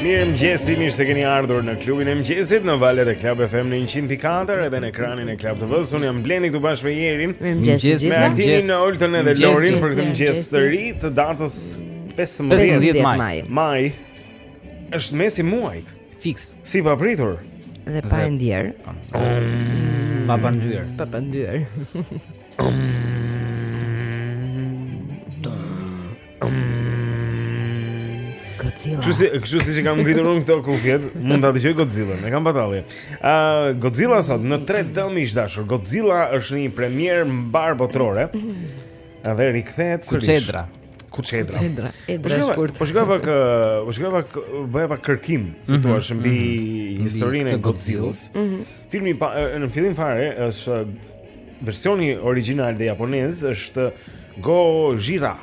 Mirë mëngjesi, mirë se keni ardhur në klubin e mëngjesit Në valët e Club FM në 104 Edhe në ekranin e Club TV-së Unë jam Blendi këtu bashkë me Jerin Mirëmëngjesi gjithë Me aktinin me Oltën edhe Lorin Për këtë mëngjes të ri të datës 15, 15 maj Maj është mesi i muajit Fix Si papritur Dhe pa e ndjerë Pa pa ndjerë Pa pa ndjerë Godzilla. Kështu si, kështu siç i kam ngritur unë këto kufjet, mund ta dëgjoj Godzilla. Ne kambanë. Ë uh, Godzilla sot në 3D miq të dashur. Godzilla është një premierë mbarëbotërore. Edhe rikthehet sërish. Kuçedra. Kuçedra. Kuçedra. E dashurt. Po shikoja pak, po shikoja pak, bëja pak kërkim, si mhm, thuhet, është mbi mhm. historinë e Godzillës. Mhm. Filmi pa, në fillim fare është Versioni origjinal dhe japonez është Gojira.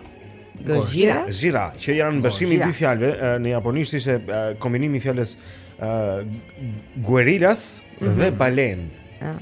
Gojira? Gojira, që janë bashkimi i dy fjalëve, në japonisht ishte kombinimi i fjalës guerilas mm -hmm. dhe balenë. Ah.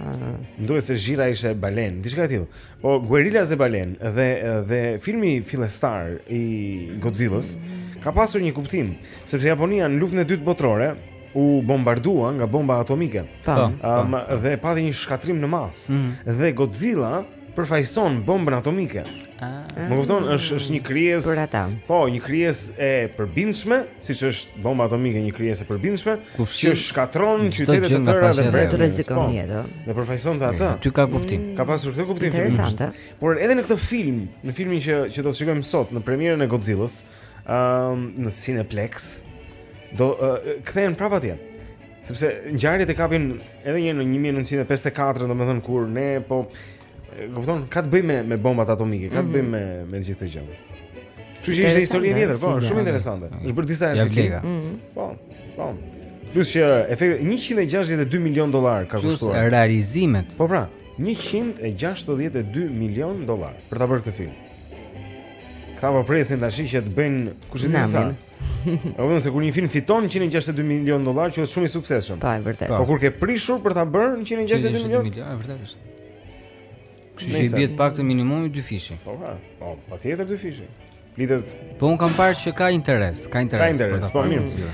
Më dukej se Gojira ishte balenë, diçka e tillë. Po guerilas dhe balenë dhe dhe filmi fillestar i Godzilla-s mm -hmm. ka pasur një kuptim, sepse Japonia në luftën e dytë botërore u bombardua nga bomba atomike. Ëm, um, dhe pati një shkatërrim në masë. Mm -hmm. Dhe Godzilla përfaqëson bombën atomike. Ah. Më kupton, është është një krijesë për ata. Po, një krijesë e përbindshme, siç është bomba atomike, një krijesë e përbindshme, që shkatërron qytete të tëra dhe vret rrezikon po, jetën. Dhe përfaqëson dhe ata. Aty ka kuptim. Ka pasur këtë kuptim. Interesante. Por edhe në këtë film, në filmin që që do të shikojmë sot në premierën e Godzilla-s, mm Ëm në Cineplexx do uh, kthehen prapë atje. Sepse ngjarjet e kapin edhe një herë në 1954, domethënë kur ne po e, kupto, ka të bëjë me me bombat atomike, ka të bëjë me me gjithë këtë gjë. Kështu që ishte histori e Interesante, vjetër, po, si është shumë gjë. interesante. Është bërë disa herë Ja si film. vlen. Po, po. Plus që efekti 162 milion dollarë ka Plus kushtuar. realizimet. Po pra, 162 milion dollarë për ta bërë këtë film. Këta po presin tash që të bëjnë kushedi sa. Po vetëm se kur një film fiton 162 milionë dollarë, thuhet shumë i suksesshëm. Po, e vërtetë. Po kur ke prishur për ta bërë 162 milionë? 162 milionë, e vërtetë është. Kështu që i bie të paktën minimumi dyfishi. Po, pra, po, patjetër dyfishi. Lidhet. Po unë kam parë që ka interes, ka interes. Ka interes, po mirë.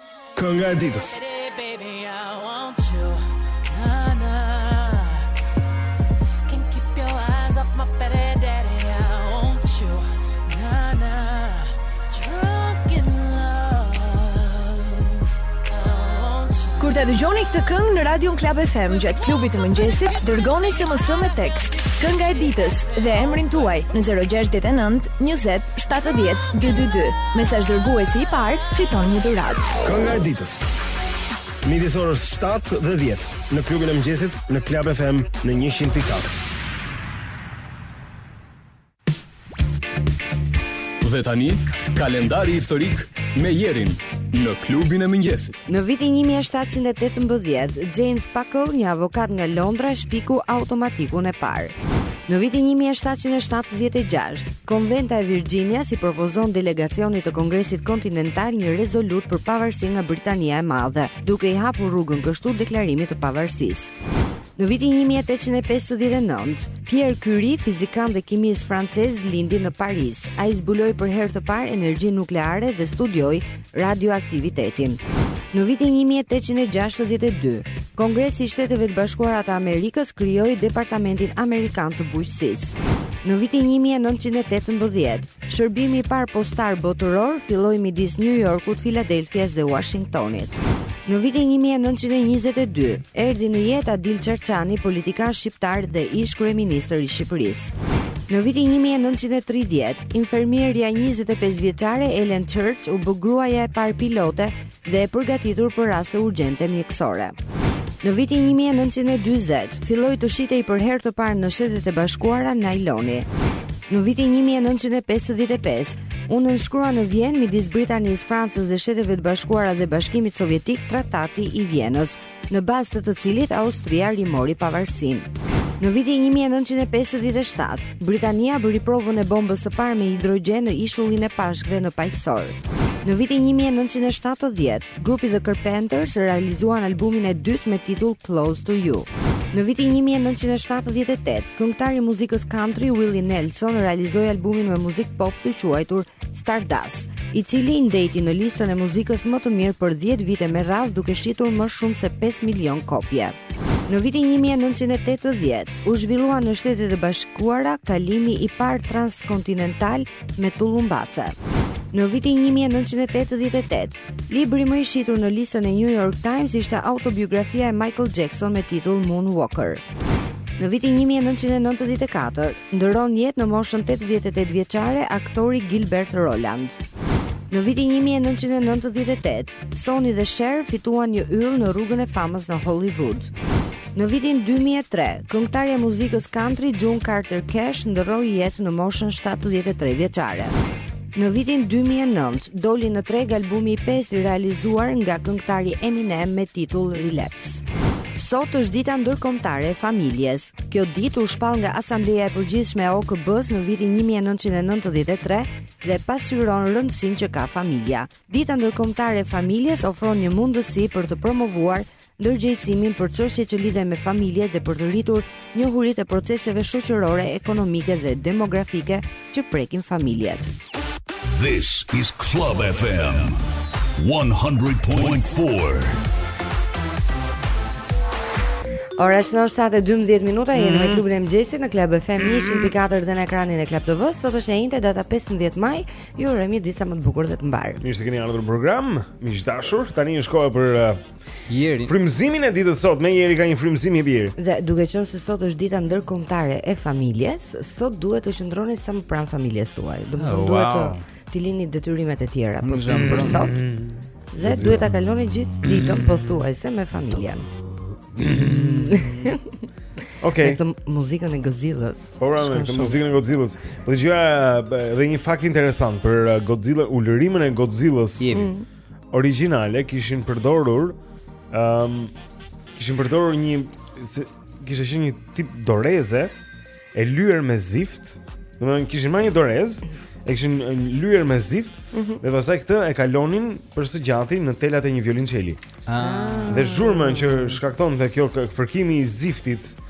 Kënga e ditës. Kur ta dëgjoni këtë këngë në radion Club FM gjatë klubit të mëngjesit, dërgoni SMS me tekst, kënga e ditës dhe emrin tuaj në 069 20 70 222, mesazh dërguesi i parë fiton një dhuratë. Kënga e ditës. Midis orës 7 dhe 10 në klubin e mëngjesit në Club FM në 100.4. Dhe tani, kalendari historik me Jerin në klubin e mëngjesit. Në vitin 1718, James Puckle, një avokat nga Londra, shpiku automatikun e parë. Në vitin 1776, Konventa e Virginias i propozon delegacionit të Kongresit Kontinental një rezolutë për pavarësi nga Britania e Madhe, duke i hapur rrugën kështu deklarimit të pavarësisë. Në vitin 1859, Pierre Curie, fizikant dhe kimist francez, lindi në Paris. Ai zbuloi për herë të parë energjinë nukleare dhe studioi radioaktivitetin. Në vitin 1862, Kongresi i Shteteve të Bashkuara të Amerikës krijoi Departamentin Amerikan të Bujqësisë. Në vitin 1918, shërbimi i parë postar botëror filloi midis New Yorkut, Filadelfias dhe Washingtonit. Në vitin 1922, erdhi në jetë Adil Çarçani, politikan shqiptar dhe ish-kryeministër i Shqipërisë. Në vitin 1930, Infermierja 25 vjeçare Ellen Church u bë gruaja e parë pilote dhe e përgatitur për raste urgjente mjekësore. Në vitin 1940 filloi të shitej për herë të parë në Shtetet e Bashkuara najloni. Në vitin 1955 u nënshkrua në Vjenë midis Britanisë, Francës dhe Shteteve të Bashkuara dhe Bashkimit Sovjetik Traktati i Vjenës. në bazë të të cilit Austria rimori pavarësinë. Në vitin 1957, Britania bëri provën e bombës së parë me hidrogjen në ishullin e Pashkëve në Paqësor. Në vitin 1970, grupi The Carpenters realizuan albumin e dytë me titull Close to You. Në vitin 1978, këngëtari i muzikës country Willie Nelson realizoi albumin me muzikë pop të quajtur Stardust, i cili ndejti në listën e muzikës më të mirë për 10 vite me radhë duke shitur më shumë se 5 milion kopje. Në vitin 1980 u zhvillua në Shtetet e Bashkuara kalimi i parë transkontinental me tullumbace. Në vitin 1988, libri më i shitur në listën e New York Times ishte autobiografia e Michael Jackson me titull Moonwalker. Në vitin 1994, Ndërron jetë në moshën 88 vjeçare aktori Gilbert Roland. Në vitin 1998, Sonny dhe Cher fituan një yll në rrugën e famës në Hollywood. Në vitin 2003, këngëtarja e muzikës country June Carter Cash ndërroi jetë në moshën 73 vjeçare. Në vitin 2009, doli në treg albumi i pestë i realizuar nga këngëtari Eminem me titull Relapse. Sot është dita ndërkombëtare e familjes. Kjo ditë u shpall nga Asambleja e Përgjithshme e OKB-së në vitin 1993 dhe pasqyron rëndësinë që ka familja. Dita Ndërkombëtare e Familjes ofron një mundësi për të promovuar ndërgjegjësimin për çështje që lidhen me familjet dhe për të rritur njohuritë e proceseve shoqërore, ekonomike dhe demografike që prekin familjet. This is Club FM 100.4. Ora shënon 7:12 minuta, jeni mm -hmm. me mhm. klubin e mëngjesit në Club FM 100.4 dhe në ekranin e Club TV. Sot është e enjte data 15 maj. Ju urojmë një ditë sa më të bukur dhe të mbarë. Mirë se keni ardhur në program. Miq të dashur, tani është koha për uh, Jeri. Frymëzimin e ditës sot me Jeri ka një frymëzim i mirë. Dhe duke qenë se sot është dita ndërkombëtare e familjes, sot duhet të qëndroni sa më pranë familjes tuaj. Do të thotë oh, duhet t'i lini detyrimet e tjera për sot. Mm. Dhe duhet ta kaloni gjithë ditën pothuajse me familjen. Okej. Këtë muzikën e Godzilla-s. Po, pra, këtë muzikën e Godzilla-s. Po, dëgjo edhe një fakt interesant për uh, Godzilla, ulërimin e Godzilla-s. Mm. origjinale kishin përdorur ëm um, kishin përdorur një se, kishte qenë një tip doreze e lyer me zift, domethënë kishin marrë një dorezë e kishin lyer me zift mm -hmm. dhe pastaj këtë e kalonin për së gjati në telat e një violonçeli. Ah. Dhe zhurmën që shkaktonte kjo fërkimi i ziftit, mm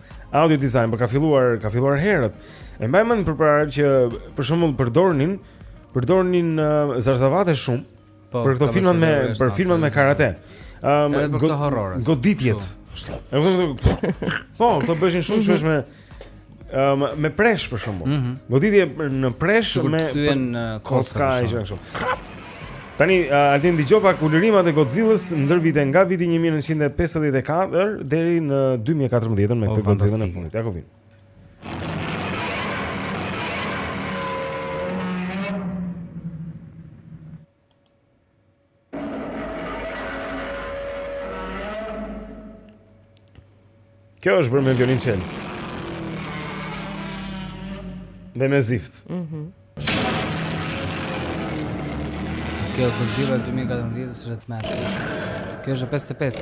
Audio design, po ka filluar, ka filluar herët. E mbaj mend përpara që për shembull përdornin, përdornin uh, zarzavate shumë po, për këto filmat me për filmat me karate. Ëm um, go, horror. Goditjet. Po, ato bëheshin shumë mhm. shpesh me um, me presh për shembull. Mm -hmm. Goditje në presh me kocka e kështu. Tani uh, Altin dëgjo pak ulërimat e Godzilla-s ndër vite nga viti 1954 deri në 2014 me këtë Godzillën e fundit. Ja ku vijnë. Kjo është bërë me violonçel. Dhe me zift. Mhm. Mm Kjo është Godzilla 2014 është rrët me ashtë. Kjo është 55.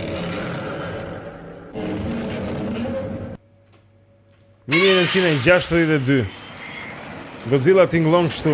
Në 1962. Godzilla tingëllon kështu.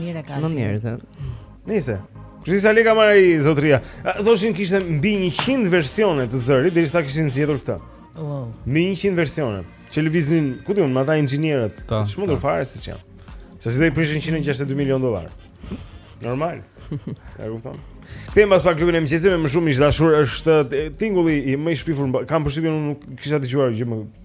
Mirë e ka. Më mirë e ka. Nice. Kështu sa lekë ka marrë ai zotria. Thoshin kishte mbi 100 versione të zërit derisa kishin zgjedhur këtë. Wow. Mbi 100 versione që lëviznin, ku di unë, ata inxhinierët. Çmendur fare siç janë. Se si do i prishin 162 milion dollar. Normal. E kupton. Kthehemi pas pak klubin e mëngjesit me më shumë miq të dashur është tingulli më i shpifur kam përshtypjen unë nuk kisha dëgjuar gjë më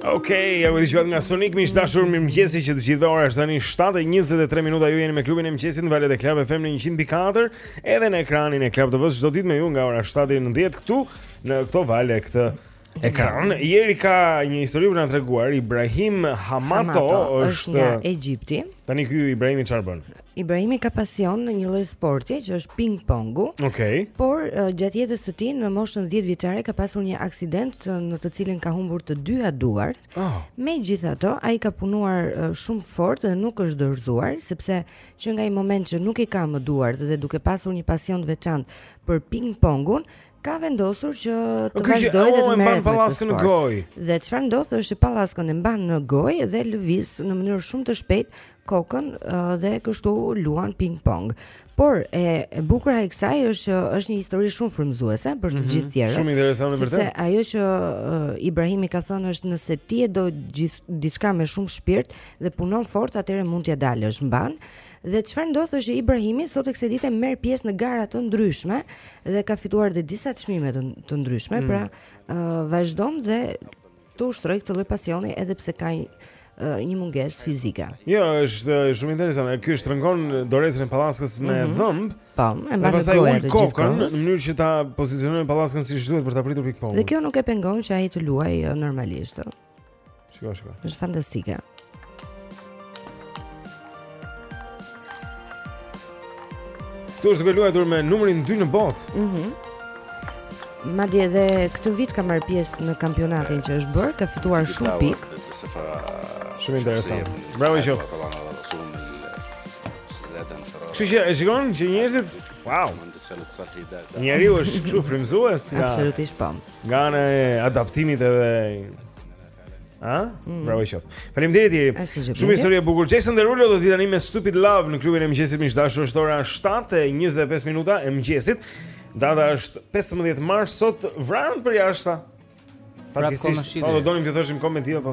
Okej, okay, ja që e dëgjuat nga Sonic miq të dashur mirëmëngjesi që të gjithëve ora është tani 7:23 minuta ju jeni me Klubin e mëngjesit në valët e Club FM në 100.4 edhe në ekranin e Club TV çdo ditë me ju nga ora 7 deri në 10 këtu në këto valë këtë Ekran, Jeri ka një histori për të na treguar Ibrahim Hamato, Hamato është, është nga Egjipti. Tani ky Ibrahimi çfarë bën? Ibrahimi ka pasion në një lloj sporti që është ping pongu. Okej. Okay. Por gjatë jetës së tij në moshën 10 vjeçare ka pasur një aksident në të cilin ka humbur të dyja duart. Oh. Megjithatë, ai ka punuar shumë fort dhe nuk është dorëzuar sepse që nga ai moment që nuk i ka më duart dhe duke pasur një pasion të veçantë për ping pongun, ka vendosur që të vazhdojë dhe të marrë pallaskën në gojë. Dhe çfarë ndodh është që pallaskën e mban në gojë dhe lëviz në mënyrë shumë të shpejtë kokën dhe kështu luan ping pong. Por e, e bukura e kësaj është që është një histori shumë frymëzuese për të mm -hmm. gjithë të tjerët. Shumë interesante vërtet. Sepse ajo që uh, Ibrahimi ka thënë është nëse ti e do diçka me shumë shpirt dhe punon fort, atëherë mund t'ia dalësh mbanë. Ëh Dhe çfarë ndodh është që Ibrahimi sot e kësaj dite merr pjesë në gara të ndryshme dhe ka fituar dhe disa çmime të, të ndryshme, mm. pra uh, vazhdon dhe të ushtrojë këtë lloj pasioni edhe pse ka një mungesë fizike. Jo, është shumë interesante. Ky shtrëngon dorezën e pallaskës me mm -hmm. dhëmbë. Po, e luan kokën në mënyrë që ta pozicionojë pallaskën siç duhet për ta pritur pingpongun. Dhe kjo nuk e pengon që ai të luajë normalisht. Shiko, shiko. Është fantastike. Ktu është duke luajtur me numrin 2 në botë. Mhm. Mm Madje edhe këtë vit ka marrë pjesë në kampionatin që është bërë, ka fituar shumë pikë. Shumë interesant. Bravo i qoftë. Kështu që e shikon që njerëzit, wow. Njeriu është kështu frymëzues nga Absolutisht po. Nga ana e adaptimit edhe Ha? Mm. Bravo i qoftë. Faleminderit Iri. Shumë histori e bukur. Jason Derulo do vijë tani me Stupid Love në klubin e mëngjesit miq të dashur. Është ora 7:25 minuta e mëngjesit. Data është 15 mars sot vranët përjashta. Pra, po do donim të thoshim komentin apo.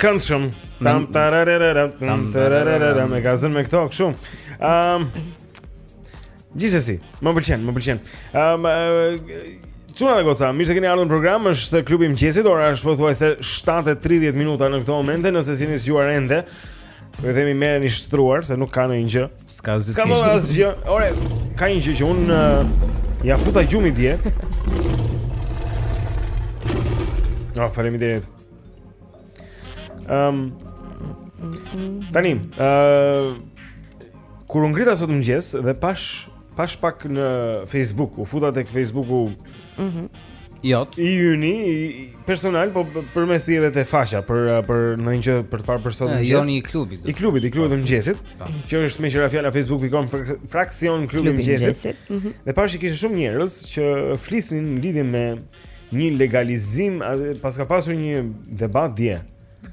Këndshëm Tam tararararam Tam tararararam Me gazën me këto këshu um, Gjithësësi Më pëlqen, më pëlqen um, Çuna dhe goca, mirë se keni ardhur në program, është klubi i mëngjesit, ora është pothuajse 7.30 minuta në këto momente, nëse s'jeni zgjuar ende, ju themi merreni shtruar, se nuk ka ndonjë gjë, S'ka asgjë. S'ka ndodhur asgjë. Ore, ka një gjë që unë ia futa gjumit dje. Oh, faleminderit. Ehm. Um, Tani, ë uh, kur u ngrita sot në mëngjes dhe pashë pashë pak në Facebook, u futa tek Facebooku. Mhm. Mm Yt. I imi personal po përmes tij edhe te faqja për eh, për ndonjë gjë për të parë për sot në mëngjes. Joni i klubit. I klubit, i klubit të mëngjesit. Që është meqë ra fjala facebook.com fraksion klubi i mëngjesit. Mhm. Dhe pashë që kishte shumë njerëz që flisnin në lidhje me një legalizim, paska pasur një debat dje.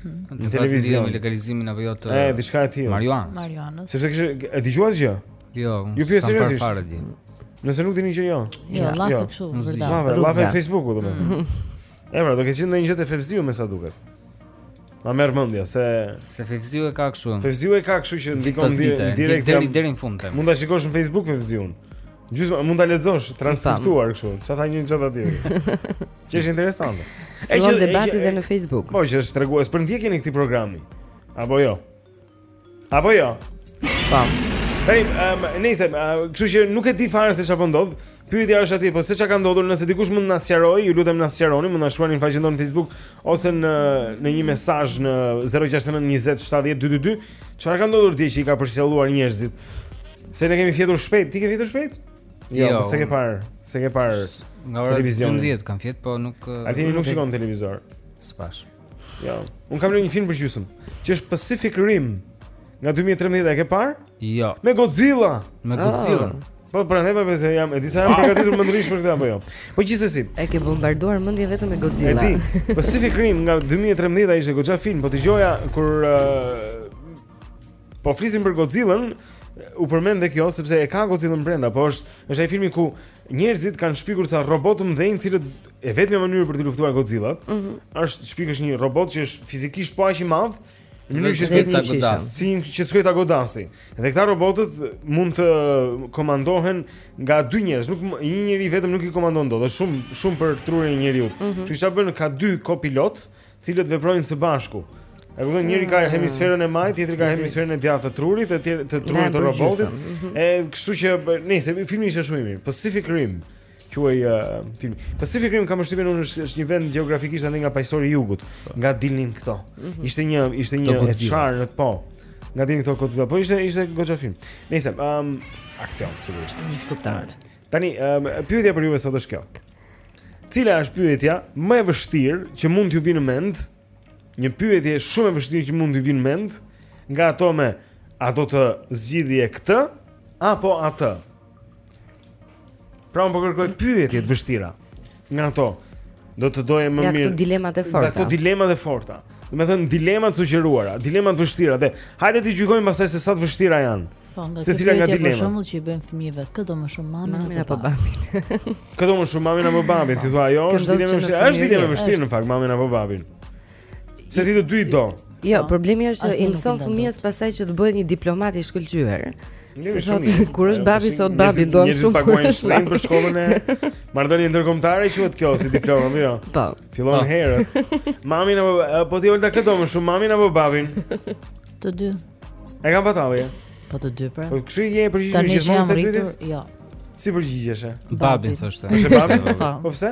në televizion me legalizimin apo jo të e diçka e tillë marijuanës marijuanës sepse kshu e dëgjuat gjë jo ju pyes seriozisht fare di nëse nuk dini gjë jo jo ja, llafe jo. kështu vërtet llafe Facebooku domethënë mhm. e pra do ketë qenë ndonjë gjë të fevziu me sa duket Ma merr mendja se se Fevziu e ka kështu. Fevziu e ka kështu që ndikon direkt deri deri në fund. Mund ta shikosh në Facebook Fevziun. Gjysma mund ta lexosh transkriptuar kështu. Çfarë tha njëri ç'tha tjetri. Që është interesante. E ke debatin dhe në Facebook. Po që është tregues për ndjekjen e këtij programi. Apo jo. Apo jo. Po. Hey, um, nëse, uh, kështu që nuk e di fare se çfarë po ndodh. Pyetja është atëherë, po se çka ka ndodhur, nëse dikush mund të na sqarojë, ju lutem na sqaroni, mund na shkruani në faqen tonë në Facebook ose në në një mesazh në 069 20 70 222, çfarë ka ndodhur dje që i ka pështjelluar njerëzit? Se ne kemi fjetur shpejt, ti ke fjetur shpejt? Jo, jo s'e ke parë, s'e ke parë nga ora 12 kam fjet, po nuk Ai nuk shikon televizor. S'pashë. Jo. Unë kam lënë një film për gjysmë, që është Pacific Rim. Nga 2013 e ke parë? Jo. Me Godzilla. Me ah. Godzilla. Po prandaj po se jam, e di sa jam përgatitur mendërisht për këtë apo jo. Po gjithsesi. E ke bombarduar mendjen vetëm me Godzilla. E di. Pacific Rim nga 2013 ai ishte goxha film, po dëgjoja kur uh, Po flisnin për Godzilla-n, u përmend dhe kjo sepse e ka Godzilla-n brenda, po është është ai filmi ku njerëzit kanë shpikur ca robotë të mëdhenj, të cilët e vetmja mënyrë për të luftuar Godzilla-n mm -hmm. është të shpikësh një robot që është fizikisht po aq i madh, në mënyrë që të godasi, që të shkojë ta godasi. Dhe këta robotët mund të komandohen nga dy njerëz, nuk një njeri vetëm nuk i komandon dot, është shumë shumë për trurin e njeriu. Mm -hmm. Kështu që çfarë bën ka dy kopilotë, cilët veprojnë së bashku. E kupton, njëri ka mm. hemisferën e majtë, tjetri ka hemisferën e djathtë të trurit, të trurit të robotit. Mhm. E kështu që, nejse filmi ishte shumë i mirë, Pacific Rim quhej uh, filmi. Pacific Rim kam përshtypjen unë është është një vend gjeografikisht andej nga Paqësori i Jugut, nga dilnin këto. Mhm. Ishte një ishte një e çarë në po. Nga dilnin këto këto. Po ishte ishte goxha film. Nejse ëm um, aksion sigurisht. Kuptohet. Tani, um, pyetja për juve sot është kjo. Cila është pyetja më e vështirë që mund t'ju vijë në mend? Një pyetje shumë e vështirë që mund t'ju vijë në mend nga ato me a do të zgjidhje këtë apo atë? Pra unë po kërkoj pyetje të vështira. Nga ato Do të doje më mirë Nga këto dilemat e forta Nga këto dilemat e forta Domethënë dilemat e sugjeruara Dilemat e vështira Dhe hajde t'i gjykojmë pastaj se sa të vështira janë Po, nga secila nga dilemat. Për shembull që i bëjmë fëmijëve, kë do më shumë mamin, mamin apo babin? Kë do më shumë mamin apo babin? Ti thua, jo, është dilema, është dilemë e vështirë në fakt, mamin apo babin. Se ti të dy i do. Jo, po. problemi është që i mëson fëmijës pastaj që të bëhet një diplomat i shkëlqyer. Sot kur është babi sot babin do më shumë. Ne paguajmë shkollën për shkollën e marrëdhënie ndërkombëtare quhet kjo si diplomë apo jo? Po. Fillon po. herët. Mamin apo po ti Ulta kë do më shumë mamin apo babin? Të dy. E kam patalli. Po të dy pra. Po kështu i përgjigjesh gjithmonë se ti? Jo. Si përgjigjesh? Babin thoshte. Po pse?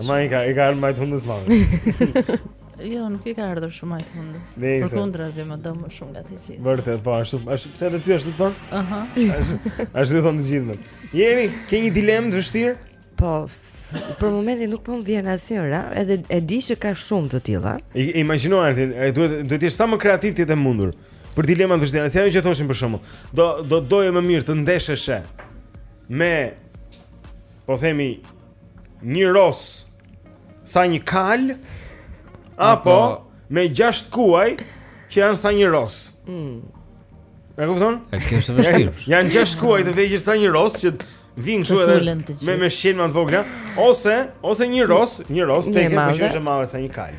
Ama i ka, i ka ardh majë hundës mamit Jo, nuk i ka ardhur shumë majë hundës. Përkundrazi më do më shumë nga të gjithë. Vërtet, po ashtu, ashtu pse edhe ty ashtu të thonë? Aha. Ashtu thonë të gjithë. Jeri, ke një dilemë të vështirë? Po. Për momentin nuk po më vjen asnjëra, edhe pse e di që ka shumë të tilla. Imagjino Artin, ai duhet duhet të jesh sa më kreativ të jetë e mundur. Për dilema të vështira, si ajo që thoshin për shembull, do doje më mirë të ndesheshe me po themi Një ros Sa një kal Apo, apo Me gjashtë kuaj Që janë sa një ros mm. E kupton? Është e vështirë Janë gjashtë kuaj të vegjël sa një ros Që vijnë kështu edhe Me, me shqelma të vogla Ose, ose një ros Një ros Një e madhe Një e madhe sa një kal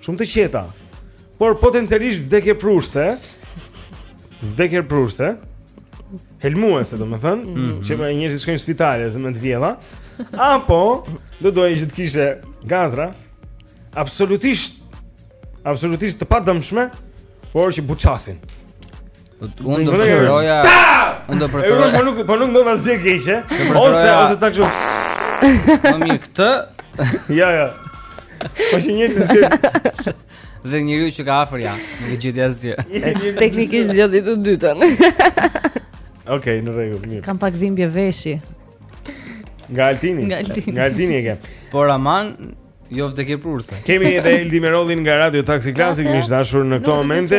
Shumë të qeta. Por potencialisht vdekjeprurëse. Vdekjeprurëse. Helmuese, domethënë, mm -hmm. që njerëzit shkojnë në spital ose me të vjella. Apo do doje që të kishe gazra. Absolutisht absolutisht të padëmshme, por që buçasin. Unë do preferoja. Unë do preferoja. Po nuk po nuk do ta zgjë keqë. Ose ose ta kështu. Po mirë këtë. Ja ja. Po si një të zgjë. Dhe njeriu që ka afër, ja, nuk e gjeti asgjë. Teknikisht zgjodhi të dytën. Okej, në rregull, mirë. Kam pak dhimbje veshi. Nga Altini. Nga Altini. Nga Altini e ke. Por Aman Jo vdekjeprurëse. Kemi edhe Eldi Merollin nga Radio Taxi Classic, miq të dashur në këto momente.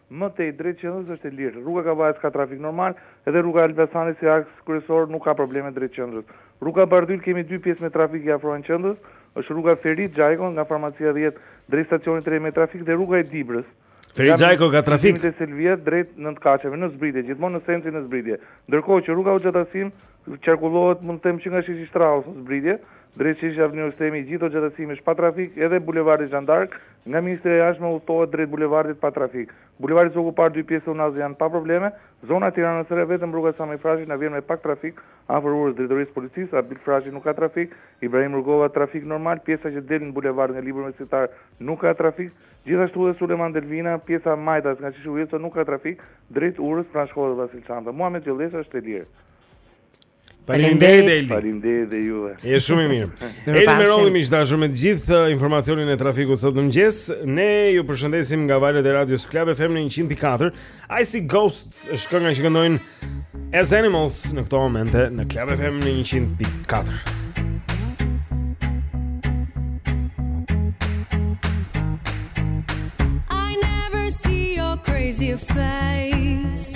Më tej drejt qendrës është e lirë. Rruga e Kavajës ka trafik normal, edhe rruga e Elbasanit si aks kryesor nuk ka probleme drejt qendrës. Rruga Bardhyl kemi dy pjesë me trafik i afrohen qendrës, është rruga Ferit Xhajko nga Farmacia dhjetë drejt stacionit të trenit me trafik dhe rruga e Dibrës Ferit Xhajko ka trafik. nga kryqëzimi te Selvia drejt Nëntëkatësheve në zbritje, gjithmonë në sensin e zbritjes. Ndërkohë që rruga Hoxha Tasim qarkullohet mund të them që nga sheshi Strauss në zbritje drejt sheshit Avni Rustemi i gjithë Hoxha Tasimi është pa trafik edhe bulevardi Zhan D'Ark Nga Ministria e Jashtme udhëtohet drejt bulevardit pa trafik. Bulevardi Zogu i Parë dy pjesët e unazës janë pa probleme, zona e Tiranës së Re vetëm rruga Sami Frashëri na vjen me pak trafik afër urës drejtorisë së policisë, Abdyl Frashëri nuk ka trafik, Ibrahim Rugova trafik normal, pjesa që del në bulevard nga Libri Universitar nuk ka trafik, gjithashtu dhe Sulejman Delvina, pjesa majtas nga sheshi Wilson nuk ka trafik, drejt urës pranë shkollës Vasil Shanto. Muhamet Gjollesha është e lirë. Faleminderit Eldi. Faleminderit dhe juve. Je shumë i mirë. Eldi Merolli miq të dashur me të gjithë uh, informacionin e trafikut sot në mëngjes. Ne ju përshëndesim nga valët e radios Club FM në 100.4. I see ghosts është kënga që këndojnë As Animals në këto momente në Club FM në 100.4. Crazy face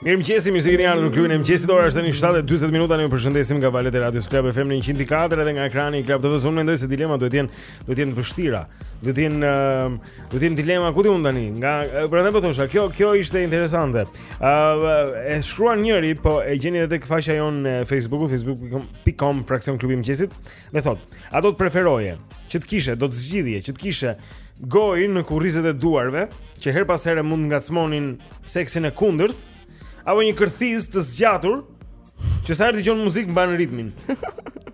Mirëmëngjesi, mirë se keni ardhur në klubin e mëngjesit Ora është tani 7 e 20 minuta Ne ju përshëndesim nga valët e radios Club FM në 100.4 Edhe nga ekrani i Club TV Unë mendoj se dilemat duhet të jenë Duhet të jenë të vështira Duhet të jenë uh, Duhet të jenë dilema Ku di unë tani Nga Pra ne pëtosha po kjo, kjo ishte interesante uh, E shkruan njëri Po e gjeni edhe tek faqja jonë e Facebookut Facebook.com Fraksion klubi i mëngjesit Dhe thotë, a do të preferoje që të kishe, do të zgjidhje që të kishe gojë në kurrizet e duarve, që herë pas here mund të ngacmonin seksin e kundërt, apo një kërthizë të zgjatur, që sa herë dëgjon muzikë mban ritmin.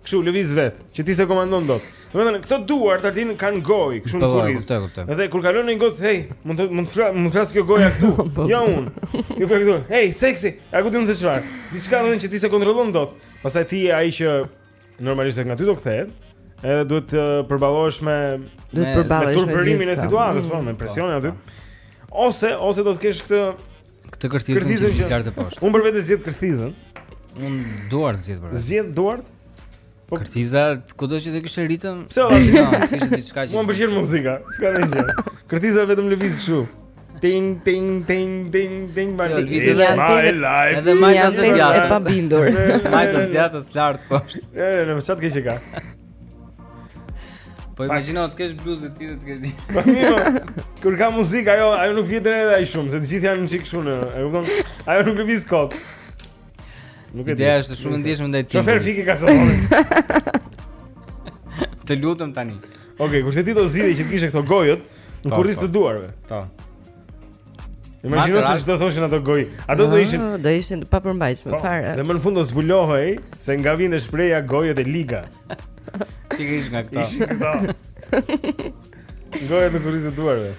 Kështu, lëviz vetë, që ti s'e komandon dot. Domethënë këto duart e tij kanë gojë, kështu në kurriz. Dhe kur kalon ndonjë gocë, hej, mund të mund të mund kjo goja këtu, po. jo unë, kjo goja këtu, hej, seksi, a ku di unë se çfarë, diçka që ti s'e kontrollon dot, pastaj ti je ai që Normalisht nga ty do kthehet. Edhe duhet të përballohesh me duhet të përballohesh me turpërimin e situatës, po, me mm. presionin aty. Ose ose do të kesh këtë këtë kërthizën që lart e poshtë. Unë për vete zgjedh kërthizën. Unë duart zgjedh për. Zgjedh duart? Po kërthiza kudo që të kishte ritëm. Pse ore ti? Kishte diçka që. Unë pëlqen muzika. S'ka ndonjë gjë. Kërthiza vetëm lëviz kështu. Ding ding ding ding ding ba ding. Edhe my life. Edhe my life është gjatë. Është e pabindur. My life është gjatë është lart poshtë. Ne ne ne çat kesh e ka. Po imagjino të kesh bluzë ti dhe të kesh di. Po mirë. Kur ka muzikë ajo ajo nuk vjen edhe aq shumë, se të gjithë janë çik shumë, e kupton? Ajo nuk lëviz kot. Nuk e di. Ideja është shumë e ndjeshme ndaj ti. Shofer fike kasetën. Të lutem tani. Okej, kurse ti do zgjidhe që të kishe këto gojët në kurriz të duarve. Po. Imagjino se ç'do thoshin ato gojë. Ato do ah, ishin do ishin të papërmbajtshme po, fare. Dhe më në fund do zbulohej se nga vjen dhe shprehja gojët e liga. Ti ke ish nga këto. Ish këto. Gojët në kurriz të duarve.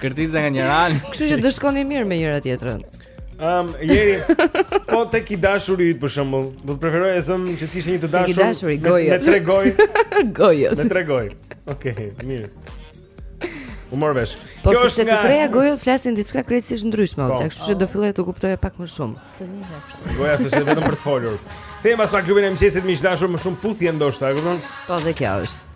Kërthiza nga njëra anë. Kështu që do shkoni mirë me njëra tjetrën. Ëm, um, jeri, po tek i dashuri yt për shembull, do të preferoje e zëmë që të kishte një të dashur. Tek i dashuri gojë. Me tre gojë. Gojë. Me tre gojë. Okej, okay, mirë. U mor vesh. Po Kjo është nga... të treja gojë flasin diçka krejtësisht ndryshme, po. kështu që do filloj të kuptoj pak më shumë. S'të njeh kështu. Goja s'është vetëm për të folur. Them pas klubit të mëngjesit miq të dashur më shumë puthje ndoshta, e kupton? Po dhe kjo është.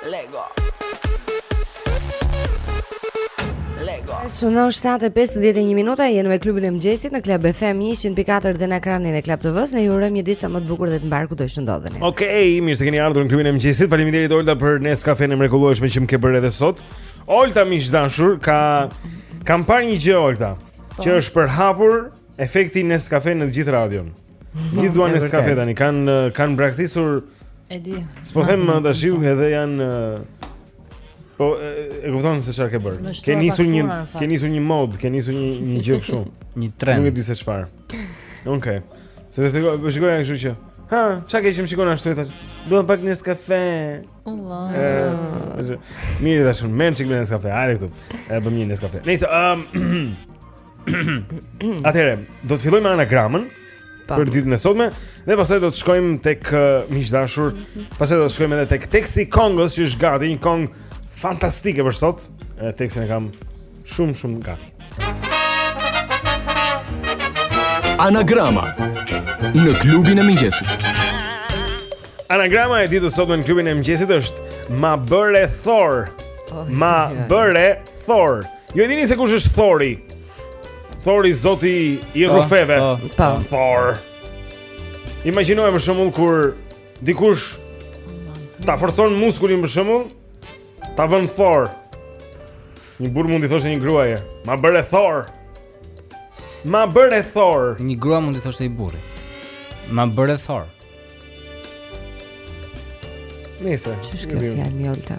Lego. Lego. Shënon 7:51 minuta jemi me klubin e mëngjesit në Club FM 104 dhe në ekranin e Club TV-s. Ne ju urojmë një ditë sa më të bukur dhe të mbarë kudo të ndodheni. Okej, okay, mirë se keni ardhur në klubin e mëngjesit. Faleminderit Olta për Nescafenë e mrekullueshme që më ke bërë edhe sot. Olta miq të dashur ka kam parë një gjë Olta, po. që është përhapur efekti Nescafe në të gjithë radion. Gjithë duan Nescafe tani, kanë kanë braktisur E di. S'po them më dash ju edhe janë Po e kupton se çfarë ke bërë. Ke nisur një ke nisur një modë, ke nisur një një gjë kështu, një trend. Nuk e di se çfarë. Okej. Se vetë po shikoj ashtu që. Ha, çka ke qenë shikon ashtu tash? Duam pak një kafe. Mirë dashur, merr çik një kafe. Hajde këtu. E bëjmë një kafe. Nice. Um Atëherë, do të fillojmë me anagramën po. për ditën e sotme dhe pastaj do të shkojmë tek uh, miq të dashur, pastaj do të shkojmë edhe tek teksti i këngës që është gati, një këngë fantastike për sot. Tekstin e kam shumë shumë gati. Anagrama në klubin e mëngjesit. Anagrama e ditës së sotme në klubin e mëngjesit është Ma bëre Thor. Oh, ma bëre Thor. Ju e dini se kush është Thori? Thori zoti i po, rrufeve. Po. Ta Thor. Imagjinoje për shembull kur dikush ta forcon muskulin për shembull, ta bën Thor. Një burrë mund t'i thoshte një gruaje, "Ma bëre Thor." Ma bëre Thor. Një grua mund t'i thoshte një burri, "Ma bëre Thor." Nice, ç'është kjo fjalë mjolta?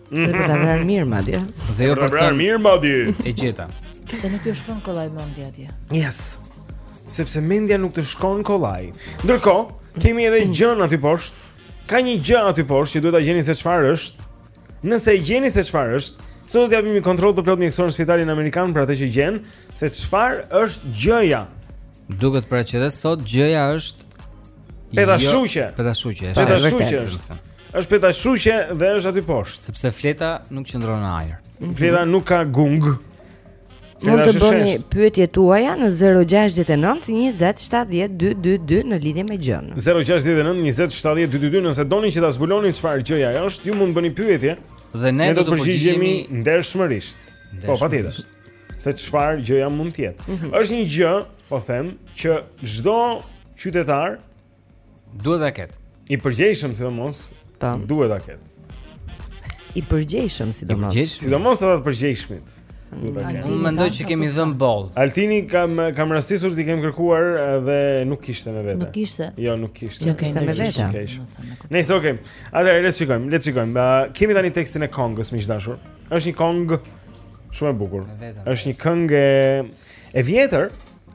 Dhe për ta vrarë mirë madje. Dhe jo për ta vrarë mirë madje. E gjeta. Se nuk ju shkon kollaj mendja atje. Yes. Sepse mendja nuk të shkon kollaj. Ndërkohë, kemi edhe mm. gjën aty poshtë. Ka një gjë aty poshtë që duhet ta gjeni se çfarë është. Nëse e gjeni se çfarë është, sot do të japim një kontroll të plotë mjekësor në spitalin amerikan për atë që gjen se çfarë është gjëja Duket pra që dhe sot gjëja është Peta jo, shuqe. Peta shuqe, është peta shuqe. Është. është peta shuqe dhe është aty poshtë, sepse fleta nuk qëndron në ajër. Mm -hmm. Fleta nuk ka gung. Mund të bëni pyetjet tuaja në 069 20 70 222 në lidhje me gjën. 069 20 70 222 nëse doni që ta zbuloni çfarë gjëja është, ju mund të bëni pyetje dhe ne, ne do të përgjigjemi ndershmërisht. Po patjetër. se çfarë gjëja mund të jetë. Mm -hmm. Është një gjë, po them, që çdo qytetar duhet ta ketë. I përgjegjshëm sidomos, duhet ta ketë. I përgjegjshëm sidomos. Sidomos ata të përgjegjshmit. Unë mendoj që kemi dhënë boll. Altini kam kam rastisur t'i kem kërkuar dhe nuk kishte me vete. Nuk kishte. Jo, nuk kishte. Nuk kishte me vete. Nice, okay. Atëherë le të shikojmë, le të shikojmë. Kemi tani tekstin e këngës miq të dashur. Është një këngë Shumë e bukur. Është një këngë e e vjetër,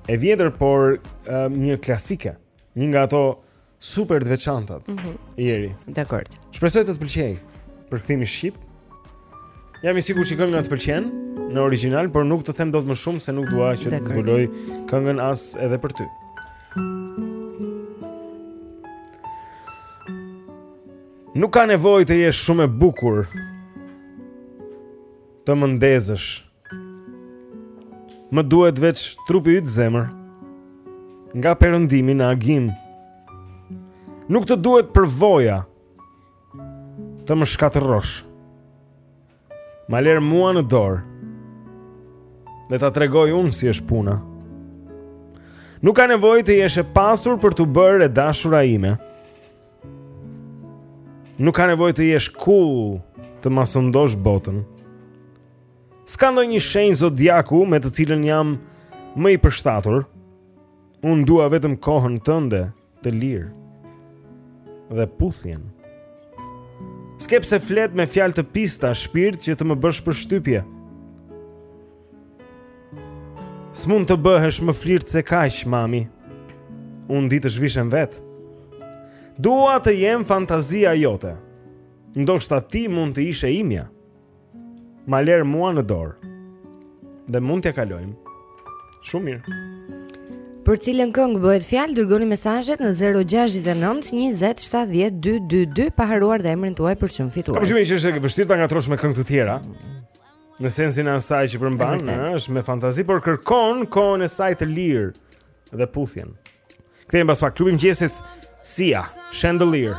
e vjetër por um, një klasike, një nga ato super të veçantat. Mm -hmm. Ieri. Dakor. Shpresoj të të pëlqejë përkthimi në shqip. Jam i sigurt që kënga të pëlqen në origjinal, por nuk të them dot më shumë se nuk dua që të zbuloj këngën as edhe për ty. Nuk ka nevojë të jesh shumë e bukur Të më ndezësh Më duhet veç trupi yt zemër Nga perëndimi në agim Nuk të duhet përvoja Të më shkatërrosh Ma lër mua në dorë Dhe ta tregoj unë si është puna Nuk ka nevojë të jesh e pasur për t'u bërë e dashura ime Nuk ka nevojë të jesh cool të ma sundosh botën. S'ka ndonjë shenjë zodiaku me të cilën jam më i përshtatur. Unë dua vetëm kohën tënde të lirë dhe puthjen. S'ke pse flet me fjalë të pista, shpirt që të më bësh përshtypje. S'mund të bëhesh më flirt se kaq, mami. Unë di të zhvishem vetë. Dua të jem fantazia jote. Ndoshta ti mund të ishe imja. Ma lër mua në dorë. Dhe mund t'ia kalojmë. Shumë mirë. Për cilën këngë bëhet fjalë, dërgoni mesazhet në 069 20 70 222 pa harruar dhe emrin tuaj për çmim fitues. Kam shumë që është e vështirë ta ngatrosh me këngë të tjera. Në sensin e asaj që përmban, është me fantazi, por kërkon kohën e saj të lirë dhe puthjen. Kthehemi pas pak Klubi i Mëngjesit Sia, Chandelier.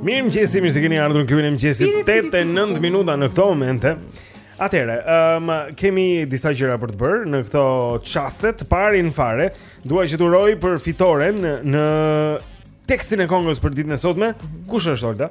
Mirëmëngjesi, mirë se keni ardhur në klubin e mëngjesit 8 e 9 minuta në këto momente Atëherë, um, kemi disa gjëra për të bërë në këto çaste E para fare, dua që të uroj për fitoren në tekstin e këngës për ditën e sotme Kush është, Olta?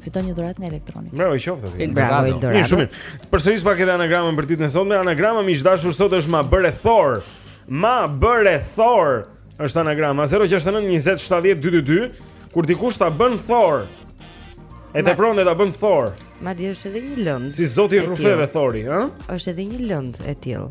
Fiton një dhuratë nga Electronic. Bravo, i qoftë. Bravo, Eldorado. Mirë, shumë mirë. Përsërit pak edhe anagramën për ditën e sotme. Anagrama miq të dashur sot është ma bëre thor. Ma bëre thor. Është anagrama 069 20 70 222. Kur dikush ta bën thor. E tepron e ta bën thor. Madje është edhe një lëndë. Si zoti i rrufeve Thori, ë? Është edhe një lëndë e tillë.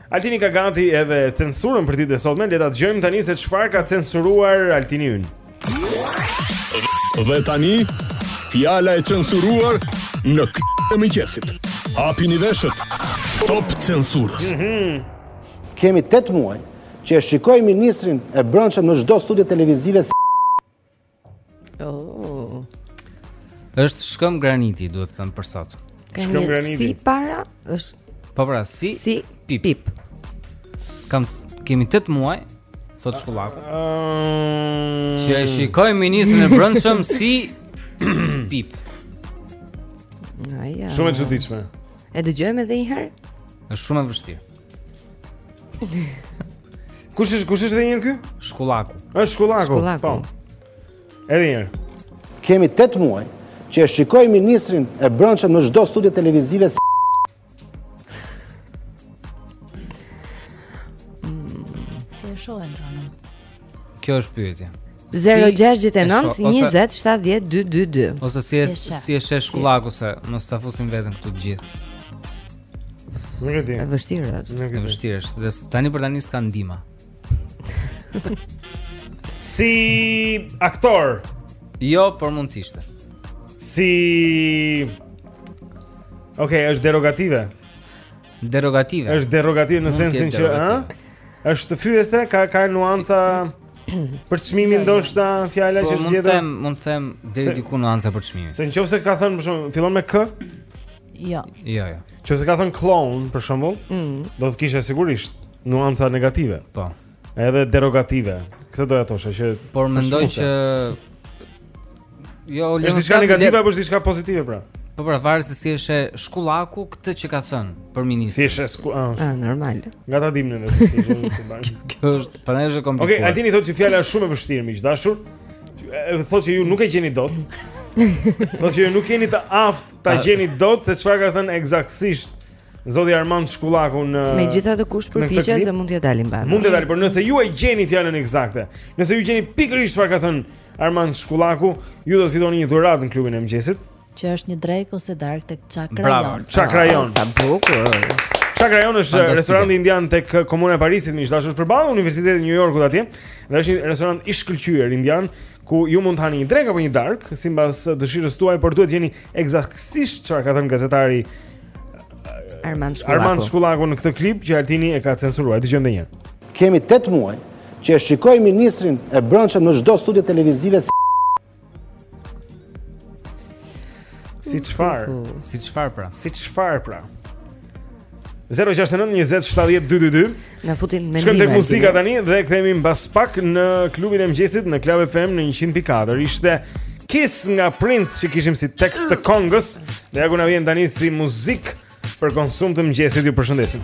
Altini ka gati edhe censurën për ditën e sotme. Le ta dëgjojmë tani se çfarë ka censuruar Altini ynë. Dhe tani fjala e censuruar në Klubin e Mëngjesit. Hapini veshët. Stop censurës. Mm -hmm. Kemi 8 muaj që e shikoj ministrin e brendshëm në çdo studio televizive si Oh. Është shkëmb graniti, duhet të them për sot. Shkëmb graniti. Si para është Po pra, si si pip. pip. Kam kemi 8 muaj thotë Shkullaku. Ëh. Ah. Që e shikoj ministrin e brendshëm si pip. Ai ja. Shumë e çuditshme. E dëgjojmë edhe një herë? Është shumë e vështirë. Kush është kush është edhe një herë ky? Shkullaku. Është Shkullaku. Po. Edhe një herë. Kemi 8 muaj që e shikoj ministrin e brendshëm në çdo studio televizive si Si e shohen Kjo është pyetja. 0-6-9-20-70-2-2-2 Ose si e, si e shesh Shkullaku se mos ta fusim veten këtu të gjithë Nuk e di E vështirë është Nuk e vështirë është Dhe tani për tani s'ka ndihma Si aktor Jo, por mund t'ishte Si... Okej, okay, është derogative Derogative. Është derogative në sensin që, ëh? Është fyese, ka ka nuanca përçmimi jo, jo. ndoshta fjala po, që zgjedh. Mund të them, mund të them deri diku nuanca përçmimi. Se nëse ka thënë për shembull fillon me k? Jo. Jo, jo. Nëse ka thënë kloun për shembull, mm. do të kishte sigurisht nuanca negative. Po. Edhe derogative. Këtë doja thosha që Por mendoj që Jo, Olivia. Është diçka negative apo është diçka pozitive pra? Po pra, varet se si e sheh Shkullaku këtë që ka thënë për ministrin. Si e sheh ah, është. Ah, normal. Nga ta dimë ne se si e sheh. Kjo është, pra është e komplikuar. Okej, okay, Altini thotë se fjala është shumë e vështirë, miq të dashur. Thotë se ju nuk e gjeni dot. Thotë se ju nuk jeni të aftë ta gjeni dot se çfarë ka thënë ekzaktësisht. Zoti Armand Shkullaku në Megjithatë kush përpiqet dhe mund t'ia dalim mbanë. Mund t'ia dalim, por nëse ju e gjeni fjalën ekzakte, nëse ju gjeni pikërisht çfarë ka thënë Armand Shkullaku, ju do të fitoni një dhuratë në klubin e mëngjesit. Që është një drekë ose darkë tek Chakrayon. Bravo, Chakrayon. Sa bukur. Chakrayon është restoranti indian tek Komuna e Parisit, miq të dashur, përballë Universitetit të New Yorkut atje, dhe është një restorant i shkëlqyer indian. ku ju mund të hani një drekë apo një darkë, sipas dëshirës tuaj, por duhet të gjeni ekzaktësisht çfarë ka thënë gazetari eh, Armand Shkullaku. Armand Shkullaku në këtë klip që Altini e ka censuruar. Dëgjojmë edhe një herë. Kemi 8 muaj që e shikoj ministrin e Brendshëm në çdo studio televizive si Si çfarë? Si çfarë pra? Si çfarë pra? 069 20 70 222 Na futi në mendime. Shkojmë tek muzika tani dhe kthehemi mbas pak në klubin e mëngjesit në Club FM në 100.4. Ishte Kiss nga Prince që kishim si tekst të kongës dhe ja ku na vjen tani si muzikë për konsum të mëngjesit. Ju përshëndesim.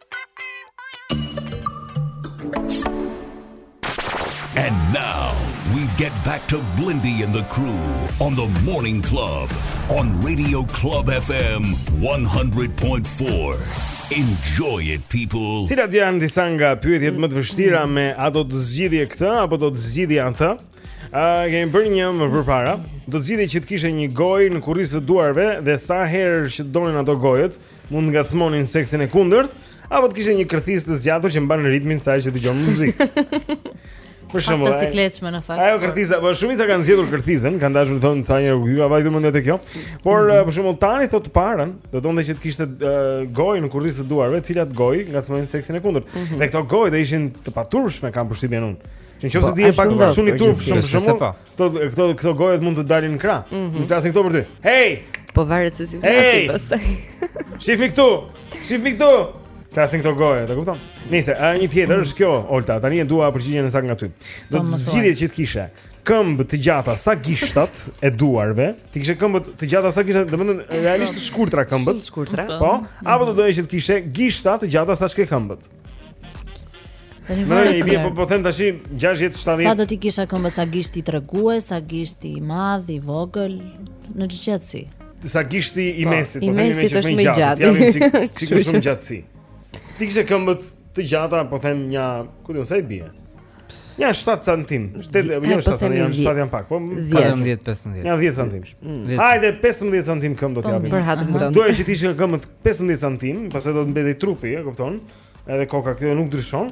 And now we get back to Blendi and the crew on the Morning Club on Radio Club FM 100.4. Enjoy it people. Cilat janë disa nga pyetjet më të vështira me a do të zgjidhje këtë apo do të zgjidhje atë? Ë uh, kemi bërë një më përpara. Do të zgjidhje që të kishe një gojë në kurriz të duarve dhe sa herë që të donin ato gojët. Mund të ngacmonin seksin e kundërt apo të kishin një kërthizë të zgjatur që mban ritmin sa herë që dëgjon muzikë. Për shembull, është sikletshme në fakt. Ajo kërthiza, po shumica kanë zgjedhur kërthizën, kanë dashur të thonë se nuk u ka vajtur mendja te kjo. Por mm -hmm. për shembull Tani thotë të parën, do donte që të kishte uh, gojë në kurriz të duarve, të cilat gojë ngacmojnë seksin e kundërt. Mm -hmm. Dhe këto gojë do ishin të paturpshme kam përshtypjen unë. Që nëse po, di e pak shumë i turpshëm shumë. Këto këto këto gojët mund të dalin në krah. Mm -hmm. Flasin këto për ty. Hey! Po varet se si flasin hey! pastaj. Shifni këtu. Shifni këtu. Flasin këto gojë, e kupton? Nejse, a një tjetër mm. është kjo, Olta, tani e dua përgjigjen e saktë nga ty. Do po, të zgjidhje që të kishe këmbë të gjata sa gishtat e duarve, ti kishe këmbët të gjata sa gishtat, domethënë realisht të shkurtra këmbët. Shkurtra. Po, apo do të doje që të kishe gishtat të gjata sa ç'ke këmbët. Tani vjen i bie po po themi tash 60 70. Sa do t'i kisha këmbët sa gishti tregues, sa gishti i madh, i vogël, në ç'gjatësi. Sa gishti i po, mesit, po themi meqë është më gjatë. Ja vjen çik çik shumë gjatësi. T'i kishe këmbët të gjata, po themi nja, ku di unë sa i bie. Nja 7 cm. 7 jo 7 po cm, janë 7 janë pak, po 14 15. Nja 10 cm. Mm. Hajde 15 cm këmbë do të po, japim. Për hatrin tënd. Do doje që të ishin këmbët 15 cm, pastaj do të mbetej trupi, e kupton? Edhe koka këtu nuk ndryshon.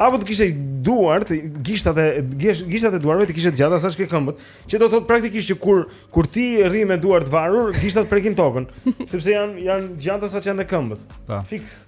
Apo të kishe duart, gishtat e gishtat e duarve t'i kishe të gjata sa ç'ke këmbët, që do të thotë praktikisht që kur kur ti rri me duart varur, gishtat prekin tokën, sepse janë janë të gjata sa ç'janë këmbët. Po. Fiks.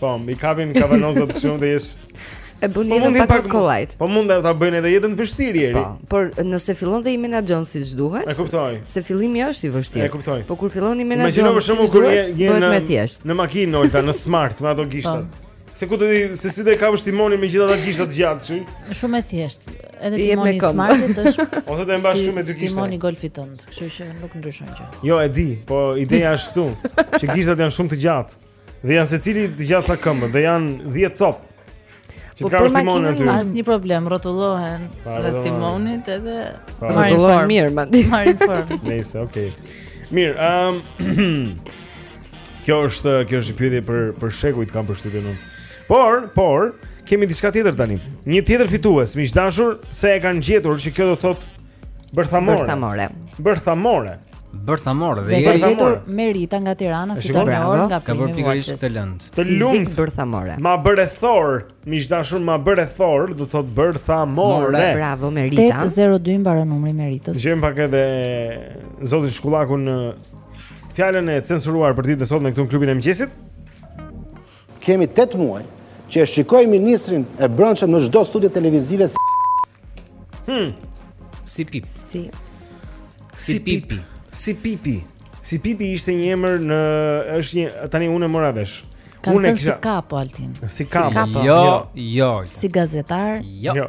Po, i kapin kavanozat shumë thjesht E bën po jetën pak më kollaj Po mund dhe ta bëjnë edhe jetën të vështirë Geri Po, por nëse fillon dhe i menaxhon siç duhet E kuptoj Se fillimi është i vështirë E kuptoj Po kur fillon i menaxhon siç duhet Bëhet më e thjeshtë Në makinë, Olta, në smart, me ato gishtat po. Se ku ta di, se si do ta kapësh timonin me gjithë ata gishta të gjatë, që? Shumë e thjeshtë Edhe timoni i smartit është Ose ta mbash me dy gishta Timoni i golfit tënd, kështu që nuk ndryshon që Jo, e di, po ideja është këtu Që gishtat janë shumë të gjatë Dhe janë secili të gjatë sa këmbët Dhe janë dhjetë copë Që po të kapësh timonin aty Pa asnjë problem, rrotullohen rreth timonit edhe Rrotullohen mirë, ma di Marë informë Nejse, okej okay. Mirë, um, Kjo është, kjo është pyetje për, për shekujt kam përshtypjen unë Por, por, kemi diçka tjetër tani Një tjetër fitues, miq të dashur Se e kanë gjetur që kjo do thotë Bërthamore. Bërthamore. Bërthamore. Bërthamore dhe e ka gjetur Merita nga Tirana fiton një orë nga Prime Watches. Të lumtë. Të lumtë Bërthamore. Ma bëre thor, miq të dashur, ma bëre thor, do të thotë Bërthamore. Bravo Merita. 802 mbaron numri i Meritës. Gjejmë pak edhe zotin Shkullaku në fjalën e censuruar për ditën e sotme këtu në klubin e mëngjesit. Kemi tetë muaj që e shikoj ministrin e brendshëm në çdo studio televizive si Hmm. Si pip. Si. Si pip. Si pipi. Si pipi ishte një emër në është një tani unë e mora vesh. Unë e kisha si kapo Altin. Si kapo. Jo, jo, jo. Si gazetar. Jo. jo.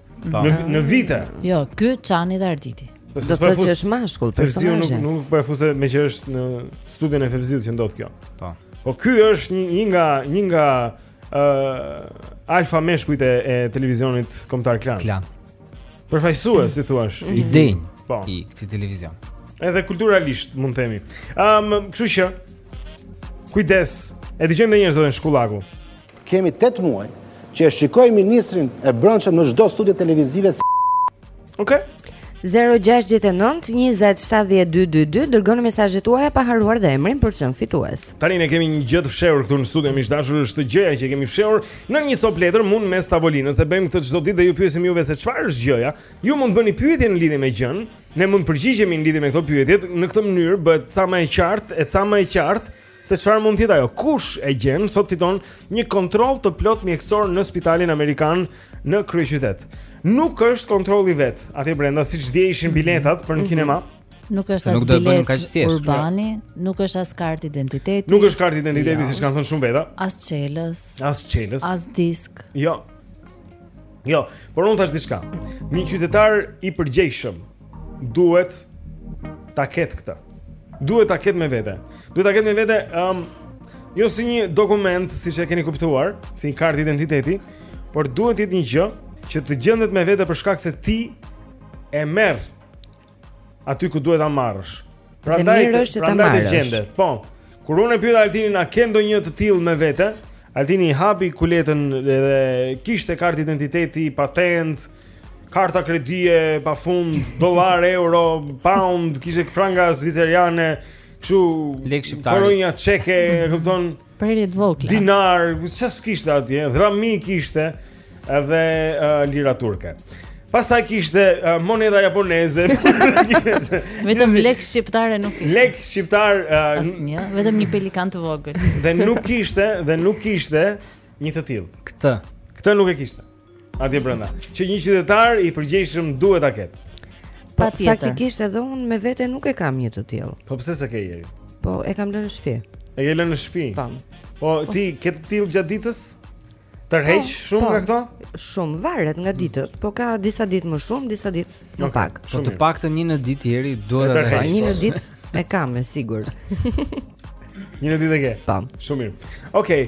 Po. Në në vite. Jo, ky Çani dhe Arditi. Do të thotë që është mashkull personazh. Fevziu nuk nuk po e fuse me që është në studion e Fevziut që ndodh kjo. Po. Po ky është një një nga një nga ë uh, alfa meshkujt e, e televizionit kombëtar Klan. Klan. Përfaqësues si thua? Mhm. I denjë. Po. I këtij televizioni. Edhe kulturalisht mund të themi. Ëm, um, kështu që kujdes. E dëgjojmë edhe një herë zonjën Shkullaku. Kemi tetë muaj që e shikoj ministrin e brendshëm në çdo studio televizive si Okej. 0-6-9-27-12-2 Dërgoni mesazhet tuaja pa harruar dhe emrin për të qenë fitues Tani ne kemi një gjë të fshehur këtu në studio Miq të dashur është gjëja që kemi fshehur Në një copë letër mu në mes tavolinës E bëjmë këtë çdo ditë dhe ju pyesim juve se çfarë është gjëja Ju mund të bëni pyetje në lidhje me gjënë Ne mund të përgjigjemi në lidhje me këto pyetje Në këtë mënyrë bëhet ca më e qartë E ca më e qartë Se çfarë mund të jetë ajo? Kush e gjen sot fiton një kontroll të plotë mjekësor në spitalin amerikan në kryeqytet. Nuk është kontrolli vetë, atje brenda siç dje ishin mhm. biletat për në mhm. kinema. Nuk është as biletë urbani, nuk është as kartë identiteti. Nuk është kartë identiteti jo. siç kanë thënë shumë veta. As çelës. As çelës. As disk. Jo. Jo, por unë thashë diçka. Një qytetar i përgjegjshëm duhet ta ketë këtë. Duhet ta ketë me vete. Duhet ta ketë me vete, ëm, um, jo si një dokument, siç e keni kuptuar, si një kartë identiteti, por duhet të jetë një gjë që të gjendet me vete për shkak se ti e merr aty ku duhet ta marrësh. Prandaj prandaj të gjendet. Po. Kur unë pyeta Altinin a ke ndonjë të tillë me vete, Altini hapi kuletën dhe kishte kartë identiteti, patentë, karta kredie pa fund, dollarë, euro, pound, kishte franga zviceriane, kështu lekë shqiptare. Korona çeke, e kupton? Mm. Prerje të vogla. Dinarë, çfarë s'kishte atje? Dhrami kishte edhe uh, lira turke. Pastaj kishte uh, monedha japoneze. vetëm lekë shqiptare nuk kishte. Lek shqiptar uh, asnjë, vetëm një pelikan të vogël. dhe nuk kishte, dhe nuk kishte një të tillë. Këtë. Këtë nuk e kishte. Atje brenda. Që një qytetar i përgjegjshëm duhet ta ketë. Po, Patjetër. Faktikisht edhe unë me vete nuk e kam një të tillë. Po pse s'e ke Jeri? Po e kam lënë në shtëpi. E ke lënë në shtëpi? Po. Po ti ke të tillë gjatë ditës? Tërheq po, shumë po. nga këto? Shumë, varet nga ditët, po ka disa ditë më shumë, disa ditë më pak. Po të paktën një në ditë Jeri duhet të tërheqësh. Një në ditë e kam me siguri. Një në ditë e ke? Po. Shumë mirë. Okej.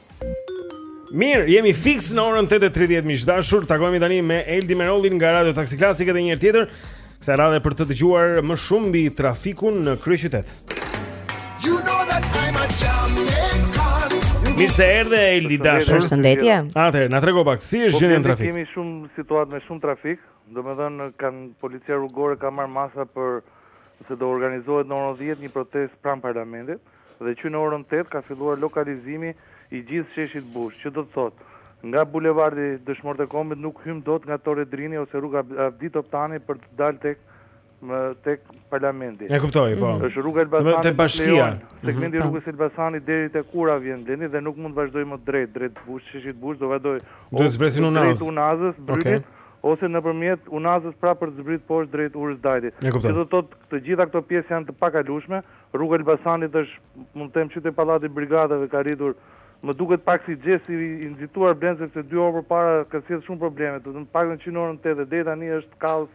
Mirë, jemi fiks në orën 8:30 miq të dashur. Takohemi tani me Eldi Merollin nga Radio Taxi Classic edhe një herë tjetër. Kësaj radhe për të dëgjuar më shumë mbi trafikun në kryeqytet. You know that I'm a champion. Mirë se erdhe Eldi i dashur. Përshëndetje. Atëherë, na trego pak si është Po, gjendja në Blendi, trafik. Kemi shumë situatë me shumë trafik. Domethënë kanë policia rrugore ka marrë masa sepse do organizohet në orën 10 një protestë pranë parlamentit. dhe që në orën tetë ka filluar lokalizimi i gjithë sheshit Bush, që do të thotë, nga bulevardi Dëshmorët e Kombit nuk hyjmë dot nga Torre Drini ose rruga Abdi Toptani për të dalë tek tek Parlamenti. E kuptoj, po. Është rruga e Elbasanit tek Bashkia, segmenti i rrugës së Elbasanit deri tek ura vjen Blendi dhe nuk mund të vazhdojë më drejt drejt Bush, sheshit Bush do vazhdojë duhet zbresin Unazë, drejt Unazës, Brylit ose nëpërmjet Unazës prapë për të zbrit poshtë drejt Urës Dajti. Që do të thotë, të gjitha këto pjesë janë të pakalueshme, Rruga e Elbasanit është, mund të them, që te Pallati i Brigadave ka rritur, më duket pak si gjest i i nxituar Blendi sepse dy orë përpara ka sjellë shumë probleme, të të paktën që në orën tetë e deri tani është kaos,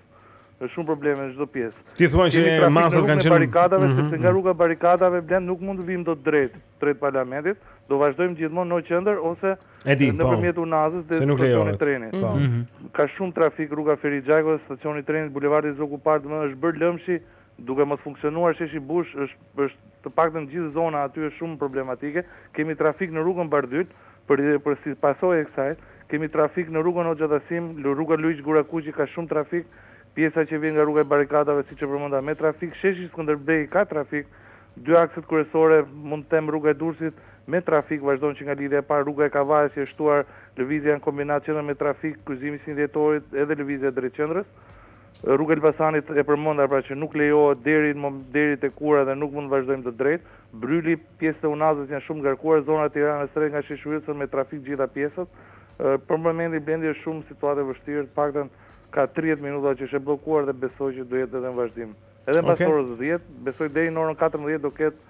është shumë probleme në çdo pjesë. Ti thua që masat kanë qenë, Kemi trafik në Rrugën e Barrikadave sepse nga Rruga e Barrikadave Blendi nuk mund të vijmë dot drejt drejt Parlamentit, do vazhdojmë gjithmonë në qendër ose E di, po, nëpërmjet Unazës deri te stacioni i trenit. Se nuk lejohet. Po. Ka shumë trafik rruga Ferit Xhajko, stacioni i trenit, bulevardi Zogu i Parë është bërë lëmsh Duke mos funksionuar sheshi Bush është është të paktën gjithë zona aty është shumë problematike, kemi trafik në rrugën Bardhyl, për për si pasojë e kësaj, kemi trafik në rrugën Hoxha Tahsim, rruga Luigj Gurakuqi ka shumë trafik, pjesa që vjen nga rruga e Barrikadave siç e përmenda me trafik, sheshi Skënderbej ka trafik, dy akset kryesore mund të them rruga e Durrësit me trafik vazhdon që nga lidhja e parë, rruga e Kavajës që është shtuar lëvizja Kombinat qendër me trafik, kryqëzimi i 21 Dhjetorit edhe lëvizja drejt qendrës. Rrugën e Elbasanit e përmenda pra që nuk lejohet deri në deri tek ura dhe nuk mund të vazhdojmë drejt, Bryli, pjesët e Unazës janë shumë të ngarkuara, zona e Tiranës së Re nga Sheshi Uillson me trafik gjitha pjesët, për momentin Blendi është shumë situatë e vështirë, të paktën ka tridhjetë minuta që është e bllokuar dhe besoj që do jetë edhe në vazhdim. Edhe mbas orës dhjetë, besoj deri në orën katërmbëdhjetë do ketë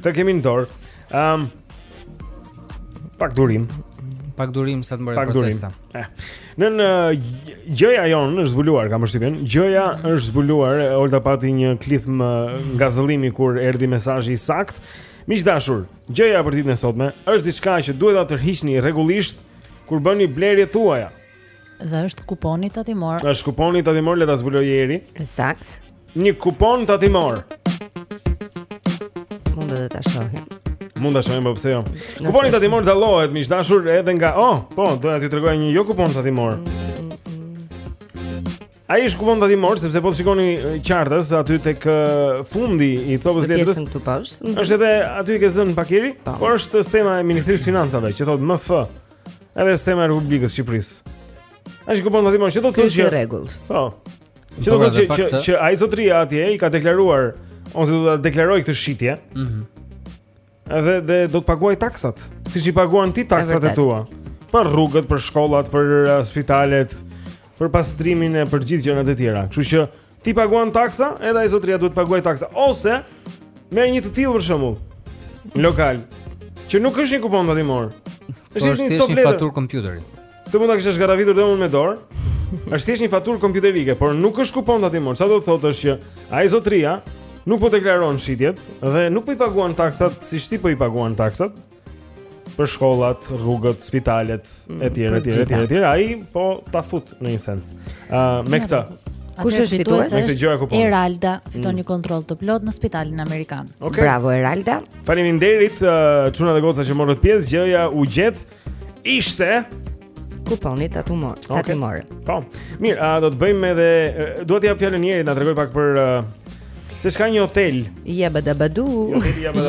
Të kemi në dorë. Ëm um, pak durim. Pak durim sa të mbarojë protesta. Eh. Në në gjëja jonë është zbuluar, kam përshtypjen. Gjëja është zbuluar, Olta pati një klithmë ngazëllimi kur erdhi mesazhi i saktë. Miq të dashur, gjëja për ditën e sotme është diçka që duhet ta tërhiqni rregullisht kur bëni blerjet tuaja. Dhe është kuponi tatimor. Është kuponi tatimor, le ta zbulojë Eri. Saktë. Një kupon tatimor. Mund të ta shohim. Mund ta shohim po pse jo. Kuponi tatimor dallohet miq të dashur edhe nga oh, po, doja t'ju tregoja një jo kupon tatimor. Ai është kupon tatimor sepse po të shikoni qartas aty tek fundi i copës letrës. Pjesën këtu poshtë. Mhm. Është edhe aty ke zënë pakeri, po. por është stema e Ministrisë Financave që thotë MF. Edhe stema e Republikës së Shqipërisë. Ai është kupon tatimor që do të thotë që rregull. Po. Që do të thotë që që, që ai zotria atje i ka deklaruar ose do ta deklarojë këtë shitje. Mhm. Edhe dhe do të paguajë taksat, siç i paguan ti taksat e tua. Për rrugët, për shkollat, për uh, spitalet, për pastrimin e për gjithë gjërat e tjera. Kështu që ti paguan taksa, edhe ai zotria duhet të paguajë taksa ose merr një të tillë për shembull. Lokal. Që nuk është një kupon tatimor. Është një copë faturë kompjuteri. Që mund ta kisha zhgarravitur dhe unë me dorë. Është thjesht një faturë kompjuterike, por nuk është kupon tatimor. Ça do të thotë është që ai zotria nuk po deklaron shitjet dhe nuk po i paguan taksat siç ti po i paguan taksat për shkollat, rrugët, spitalet mm, etj etj etj etj. Ai po ta fut në një sens. Ë uh, me këtë. Kush është fitues? Me këtë gjë, pra kupon. Eralda fiton mm. një kontroll të plot në spitalin amerikan. Okay. Bravo Eralda. Faleminderit uh, çuna dhe goca që morët pjesë. Gjëja u gjet. ishte kuponi tatimor. Tatimor. Okay. Po. Mirë, a do të bëjmë edhe dua të jap fjalën Jerit na tregojë pak për uh, se ç'ka një hotel. Jabadabadu.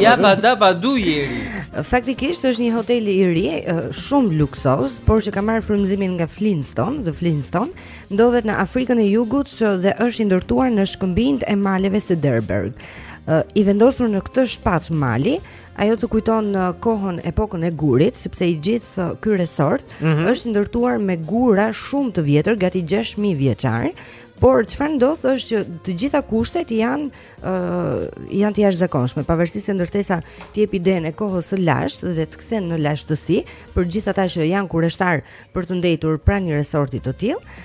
Jabadabadu Jeri. Faktikisht është një hotel i ri, shumë luksoz, por që ka marrë frymëzimin nga Flintstone, The Flintstone, ndodhet në Afrikën e Jugut dhe është i ndërtuar në shkëmbinjtë e maleve Cederberg. I vendosur në këtë shpat mali, Ajo të kujton në uh, kohën epokën e gurit, sepse i gjithë uh, ky resort mm -hmm. është i ndërtuar me gura shumë të vjetër, gati 6000 vjeçar. Por çfarë ndodh është që të gjitha kushtet janë uh, janë të jashtëzakonshme, pavarësisht se ndërtesa të jep idenë e kohës së lashtë dhe të kthen në lashtësi, për gjithë ata që janë kureshtarë për të ndejtur pranë një resorti të tillë,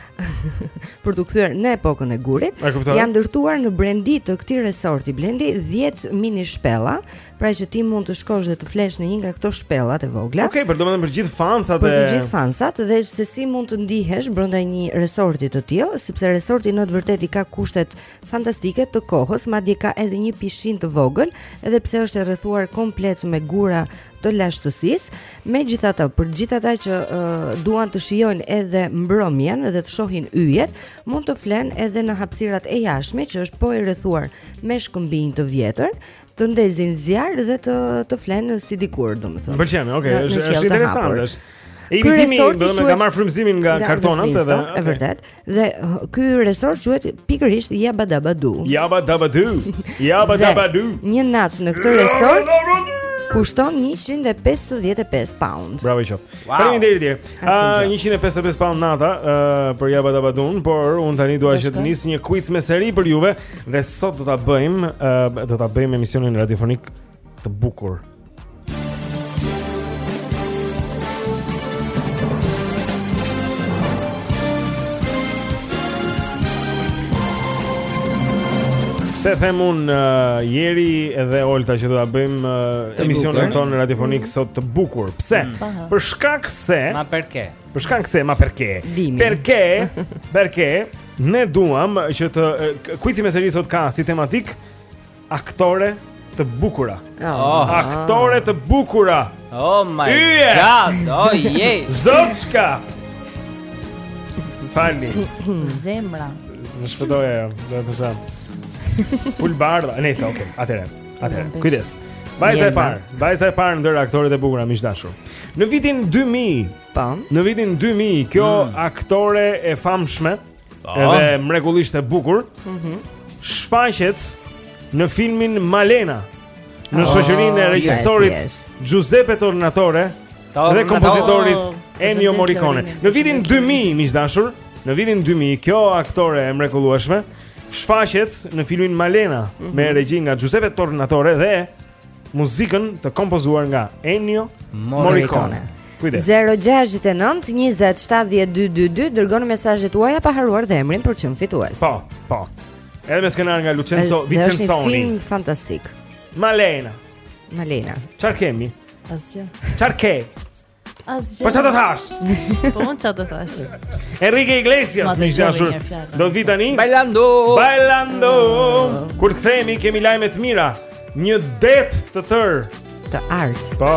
për t'u kthyer në epokën e gurit, janë ndërtuar në brendi të këtij resorti Blendi 10 mini shpella, pra që ti mund të shkosh dhe të flesh në një nga këto shpellat e vogla. Okej, okay, për domethënë për gjithë fansat e Për të gjithë fansat dhe se si mund të ndihesh brenda një resorti të tillë, sepse resorti në të vërtetë i ka kushtet fantastike të kohës, madje ka edhe një pishinë të vogël, edhe pse është e rrethuar komplet me gura të lashtësisë. Megjithatë, për gjithë ata që uh, duan të shijojnë edhe mbrëmjen dhe të shohin yjet, mund të flenë edhe në hapësirat e jashtme që është po e rrethuar me shkëmbinj të vjetër, të ndezin zjarr dhe të flenë si dikur, domethënë. Më pëlqen, okay, është është interesante. Ai me siguri do të ketë marrë frymëzimin nga kartonat edhe. Është vërtet. Dhe ky resort quhet pikërisht Yaba Daba Du. Yaba Daba Du. Yaba Daba Du. Një natë në këtë resort kushton 155 pound. Bravo të qoftë. Faleminderit. Ah, 155 pound nata për Yaba Daba Du, por un tani dua që të nis një quiz mister për juve. Dhe sot do ta bëjmë, uh, do ta bëjmë emisionin radiofonik të bukur. Pse them un uh, Jeri dhe Olta që do ta bëjmë uh, emisionin tonë radiofonik mm. sot të bukur. Pse? Mm. Për shkak se Ma perke. Për shkak se ma perke. Perke? Perke? Ne duam që ky kuici mister sot ka si tematikë aktore të bukura. Oh, aktore të bukura. Oh my Yje! god. Oh je. Zoçka. Fani. Zemra. Në shpëtoja jo, dhe të shamë Pulëbardha, ne sa, oke, okay. atere, atere, kujdes Vajza e parë, vajza e parë ndër aktoret e bukura, miq të dashur Në vitin 2000, Tan. Në vitin 2000 kjo mm. aktore e famshme Ta. edhe mrekullisht e bukur, mm -hmm. shfaqet në filmin Malena në oh, shoqërinë e regjisorit yes, yes. Giuseppe Tornatore Ta, dhe kompozitorit oh, Ennio Morricone. Në vitin 2000, miq të dashur, në vitin 2000 kjo aktore e mrekullueshme shfaqet në filmin Malena mm -hmm. me mhm. regji nga Giuseppe Tornatore dhe muzikën të kompozuar nga Ennio Morricone. Kujdes. 069 20 70 222 dërgoni mesazhet tuaja pa harruar dhe emrin për të qenë fitues. Po, po. Edhe me skenar nga Luciano Vincenzoni. Është një film fantastik. Malena. Malena. Çfarë kemi? Asgjë. Çfarë ke? Asgjë. Po çfarë të thashë? Po unë çfarë të thashë? Enrique Iglesias, miq të dashur. Do vijë tani. Bailando. Bailando. Kur themi kemi lajme të mira, një det të tërë të artë. Po.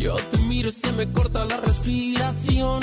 Yo te miro se me corta la respiración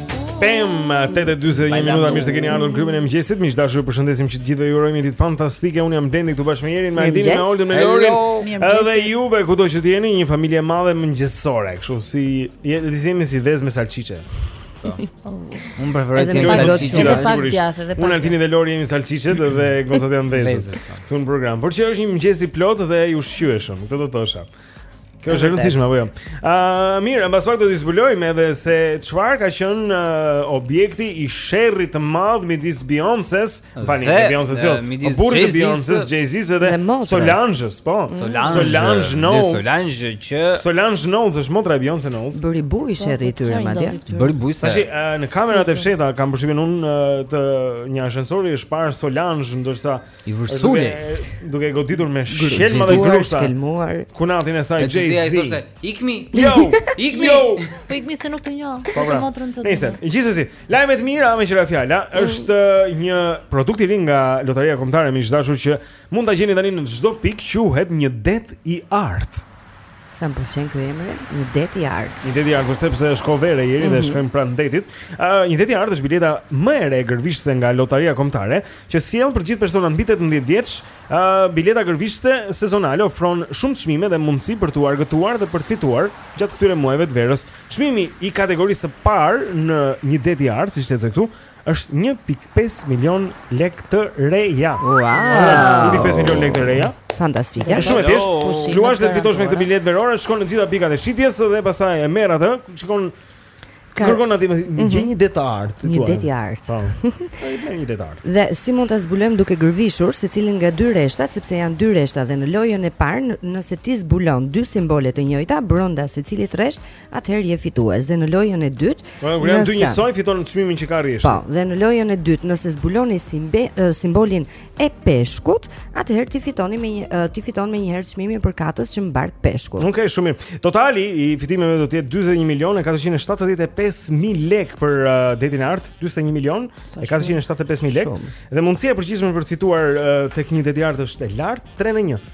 Pem, 8:41 minuta, mirë se keni ardhur në klubin e mëngjesit. Miq të dashur, ju përshëndesim që gjithëve ju urojmë një ditë fantastike. Unë jam Blendi këtu bashkë me Jerin, me Aldin, me Oltën, me Lorin. Edhe juve kudo që të jeni, një familje e madhe mëngjesore, kështu si jemi si vezë me salçiçe. Po. Unë preferoj të jem salçiçe. Edhe pak djathë, edhe pak. Unë Aldi dhe Lori jemi salçiçe dhe gocat janë vezë. Po. Këtu në program. Por që është një mëngjes i plotë dhe i ushqyeshëm, këtë do të thosha. Kjo është e rëndësishme apo jo? Ëh, uh, mirë, mbas pak do të zbulojmë edhe se çfarë ka qenë uh, objekti i sherrit të madh midis Beyoncé-s, tani te Beyoncé jo. Po burrit të Beyoncé-s, Jay-Z-s edhe Solange-s, po. Solange, Solange Knowles. Solange që Solange Knowles është motra e Beyoncé Knowles. Bëri bujë po, sherri po, i tyre madje. Bëri bujë. Tash uh, në kamerat e fshehta kam përshtypjen unë uh, të një ashensori është parë Solange ndërsa uh, I vërsulej Duke e goditur me shkelma dhe grushta Kunatin e saj Jay-Z Ikmi Jo Ikmi Jo Po ikmi se nuk të njoh Po të motrën të të Nejse Gjithsesi Lajme të mira meqë ra fjala mm. është një produkt i ri nga Lotaria Kombëtare Miq të dashur që Mund ta gjeni tani në çdo pikë Quhet një det i artë Sa më pëlqen ky emër, një det i artë. Një det i artë, po sepse është kohë vere Eri mm -hmm. dhe mhm. shkojmë pranë detit. Ë, uh, një det i artë është bileta më e re gërvishtëse nga Lotaria Kombëtare, që sjell për gjithë personat mbi 18 vjeç. Ë, uh, bileta gërvishtëse sezonale ofron shumë çmime dhe mundësi për t'u argëtuar dhe për të fituar gjatë këtyre muajve të verës. Çmimi i kategorisë së parë në një det i artë, siç lexoj këtu, është 1.5 milion lekë të reja. Wow! 1.5 milion lekë të reja. Fantastike. Është shumë e thjeshtë të luash dhe fitosh me këtë biletë verore, shkon në gjitha pikat e shitjes dhe pastaj e merr atë, shkon Ka... Kërkon aty më mm -hmm. një det të artë. Një det i artë. Po. Ai një det i artë. Dhe si mund ta zbulojmë duke gërvishtur secilin nga dy rreshtat, sepse janë dy rreshta dhe në lojën e parë, nëse ti zbulon dy simbole të njëjta brenda secilit rresht, atëherë je fitues dhe në lojën e dytë. Po, kur janë dy njësoj fiton çmimin që ka rreshti. Po, dhe në lojën e dytë, nëse zbuloni simbe, simbolin e peshkut, atëherë ti fitoni me një ti fiton menjëherë çmimin përkatës që mbart peshku. Okej, okay, shumë mirë. Totali i fitimeve do të jetë 41 milionë 475 mijë lekë për uh, detin e artë, 41 milion e 475 mijë lekë. Dhe mundësia e përgjithshme për të fituar uh, tek një det i artë është e lartë, 3 në 1.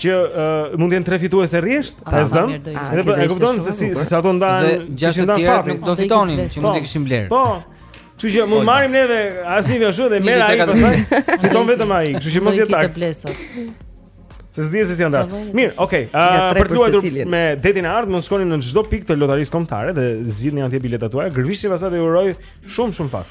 që uh, mund të jenë tre fituese rresht, e zëmë. E kupton se si se ato ndahen, që si ndahen fatin. Do fitonin, që mund të po. kishim blerë. Po. Kështu që mund marrim neve asnjë nga ashtu dhe merr ai pastaj. Fiton vetëm ai, kështu që mos jetë taksë. Se s'di se si janë ndarë. Mirë, okay. Uh, për të luajtur me detin e artë, mund të shkoni në çdo pikë të lotarisë kombëtare dhe zgjidhni atje biletat tuaja. Gërvishtini pastaj ju uroj shumë shumë fat.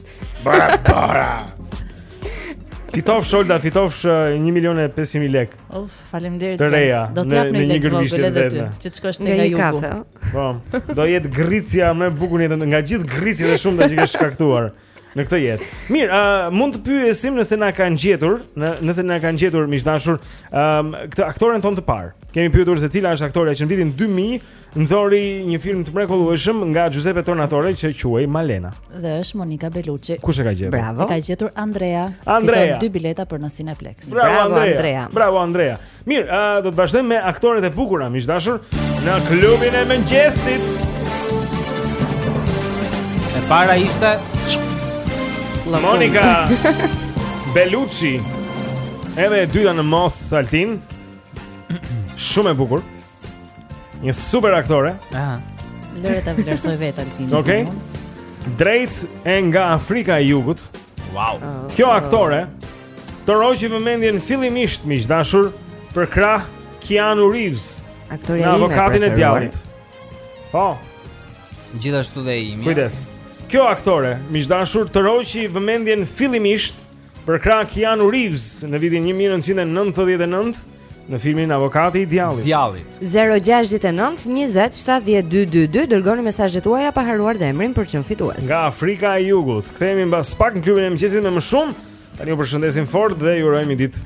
Bora, Bora. Fitofsh Olda, fitofsh 1 milion e 500 mijë lekë. Uf, faleminderit. Të reja. Do të jap një gërvishtje edhe ty, që të shkosh nga jugu. Po. Do jetë gricja më e bukur nga gjithë gricjat e shumta që ke shkaktuar në këtë jetë. Mirë, uh, mund të pyesim nëse na kanë gjetur, në, nëse na kanë gjetur miq të dashur, um, këtë aktoren tonë të parë. Kemi pyetur se cila është aktorja që në vitin 2000 Nxori një film të mrekullueshëm nga Giuseppe Tornatore që quhej Malena. Dhe është Monika Bellucci. Kush e ka gjetur? Bravo. E ka gjetur Andrea. Andrea. Fiton dy bileta për në Cineplex. Bravo, Bravo Andrea. Andrea. Bravo Andrea. Mirë, uh, do të vazhdojmë me aktoret e bukura, miq të dashur, në klubin e mëngjesit. E para ishte Monika Bellucci. Edhe e dyta në mos, Altin,. Shumë e bukur. Një super aktore. Aha. Lëre ta vlerësoj vetë Altin. Okej. Okay. Drejt e nga Afrika e Jugut. Wow. Oh, Kjo aktore tërhoqi vëmendjen fillimisht miq të dashur përkrah Keanu Reeves. Aktorja ime. Në Avokatin e djallit. Po. Gjithashtu dhe imja. Kujdes. Kjo aktore miq të dashur tërhoqi vëmendjen fillimisht Përkrah Keanu Reeves në vitin 1999 në filmin Avokati i Djallit. Djallit. 069 20 7222 dërgoni mesazhet tuaja pa harruar dhe emrin për të qenë fitues. Nga Afrika e Jugut. Kthehemi mbas pak në klubin e mëngjesit me më shumë. Tani ju përshëndesim fort dhe ju urojmë ditë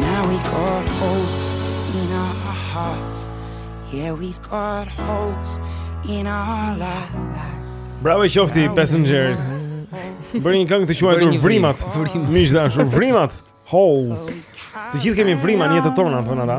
Now we got holes in our hearts Yeah we've got holes in our lives Bravo i qofti Passenger-it Bëri një këngë të quajtur Vrimat Miq të dashur Vrimat Holes Të gjithë kemi vrima në jetët tona thonë ata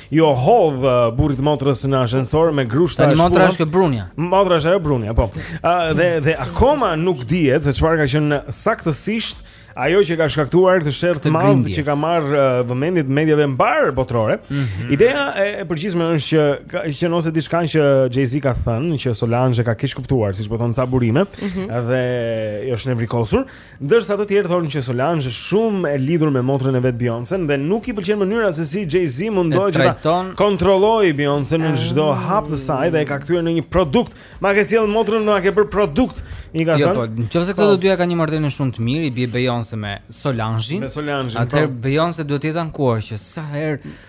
Iu hodh uh, burrit të motrës në ashensor me grushta e shpulla. Motra është brunja. Motra është ajo brunja, po. Uh, dhe dhe akoma nuk dihet se çfarë ka qenë saktësisht ajo që ka shkaktuar këtë sherr të madh që ka marrë uh, vëmendje të mediave mbarëbotërore. Mm -hmm. Ideja e përgjithshme është që ka qenë ose diçka që Jay-Z ka thënë që Solange ka keqkuptuar, siç po thonë ca burime, mm -hmm. dhe është nevrikosur, Ndërsa të tjerë thonë që Solange është shumë e lidhur me motrën e vet Beyoncé dhe nuk i pëlqen mënyra se si Jay-Z mundohet që ta kontrollojë Beyoncé në çdo ah. hap të saj dhe e ka kthyer në një produkt. Ma ke sjellë motrën dhe ma ke bërë produkt. I ka jo, thënë. Jo, po, nëse këto të dyja kanë një marrëdhënie shumë të mirë, i bie Beyoncé me Solange. Me Solange. Atëherë po. Beyoncé duhet të jetë ankuar që sa herë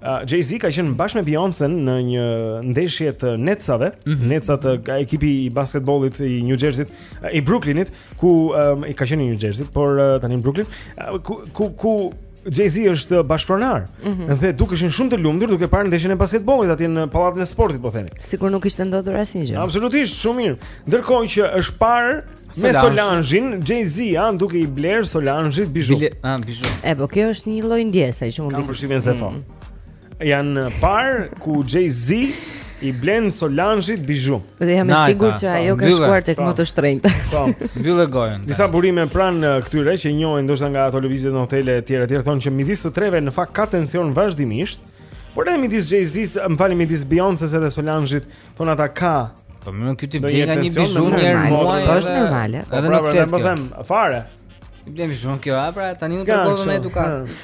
Jay-Z ka qenë bashkë me Beyoncé-n në një ndeshje të Netsave, mm -hmm. Netsat ekipi i basketbollit i New Jersey-t, i Brooklyn-it, ku um, i ka qenë në New Jersey, por uh, tani në Brooklyn, uh, ku ku, ku Jay-Z është bashkëpronar. Mm -hmm. Dhe dukeshin shumë të lumtur duke parë ndeshjen e basketbollit atje në pallatin e sportit, po themi. Sikur nuk kishte ndodhur asnjë gjë. Absolutisht, shumë mirë. Ndërkohë që është parë Me Solange-in, Jay-Z-n duke i blerë Solange-it bizhu. Bile, ah, bizhu. E po kjo është një lloj ndjese që mund të. Kam përshtypjen se po. Mm. Janë parë ku Jay-Z i blen Solange-it bizhu. Dhe jam i sigurt që po, ajo ka shkuar tek po. më të shtrenjtë. Po, mbylle gojën. Disa burime pranë uh, këtyre që njohin ndoshta nga ato lëvizjet në hotele etj etj thonë që midis të treve në fakt ka tension vazhdimisht. Por edhe midis Jay-Z, më falni midis Beyoncé-s edhe Solange-it Thonë ata ka Po me këtë tip vjen nga një bizhu në muaj. Po është normale. Po, edhe në këtë po them fare. Problemi është kjo a pra tani u tregon me edukatë.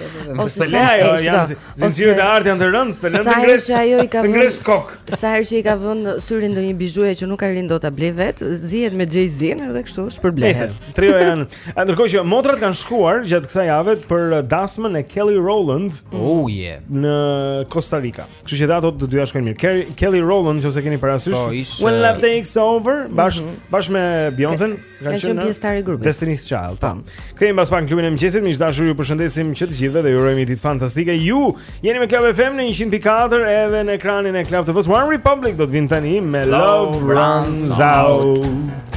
Ose se ajo janë zinxhirë të artë janë të rëndë, s'të lënë të ngresh. Sa ajo ngresh kokë. Sa herë që i ka vënë syrin ndonjë bizhuje që nuk arrin dot ta blejë vetë, zihet me Jay-Z-n edhe kështu shpërblehet. Nëse trio janë, ndërkohë që motrat kanë shkuar gjatë kësaj jave për dasmën e Kelly Rowland. Oh yeah. Në Costa Rica. Kështu që ato të dyja shkojnë mirë. Kelly, Kelly Rowland, nëse keni parasysh, po, When Love Takes Over, bashkë mm -hmm. bashkë me Beyoncé, ka qenë pjesëtare e grupit. Destiny's Child, po. Kthehemi pas pak në klubin e mëngjesit, miq të dashur, ju përshëndesim që të gjithëve dhe ju urojmë një ditë fantastike. Ju jeni me Club FM në 104 edhe në ekranin e Club TV. One Republic do të vinë tani me Love, Love Runs Out. out.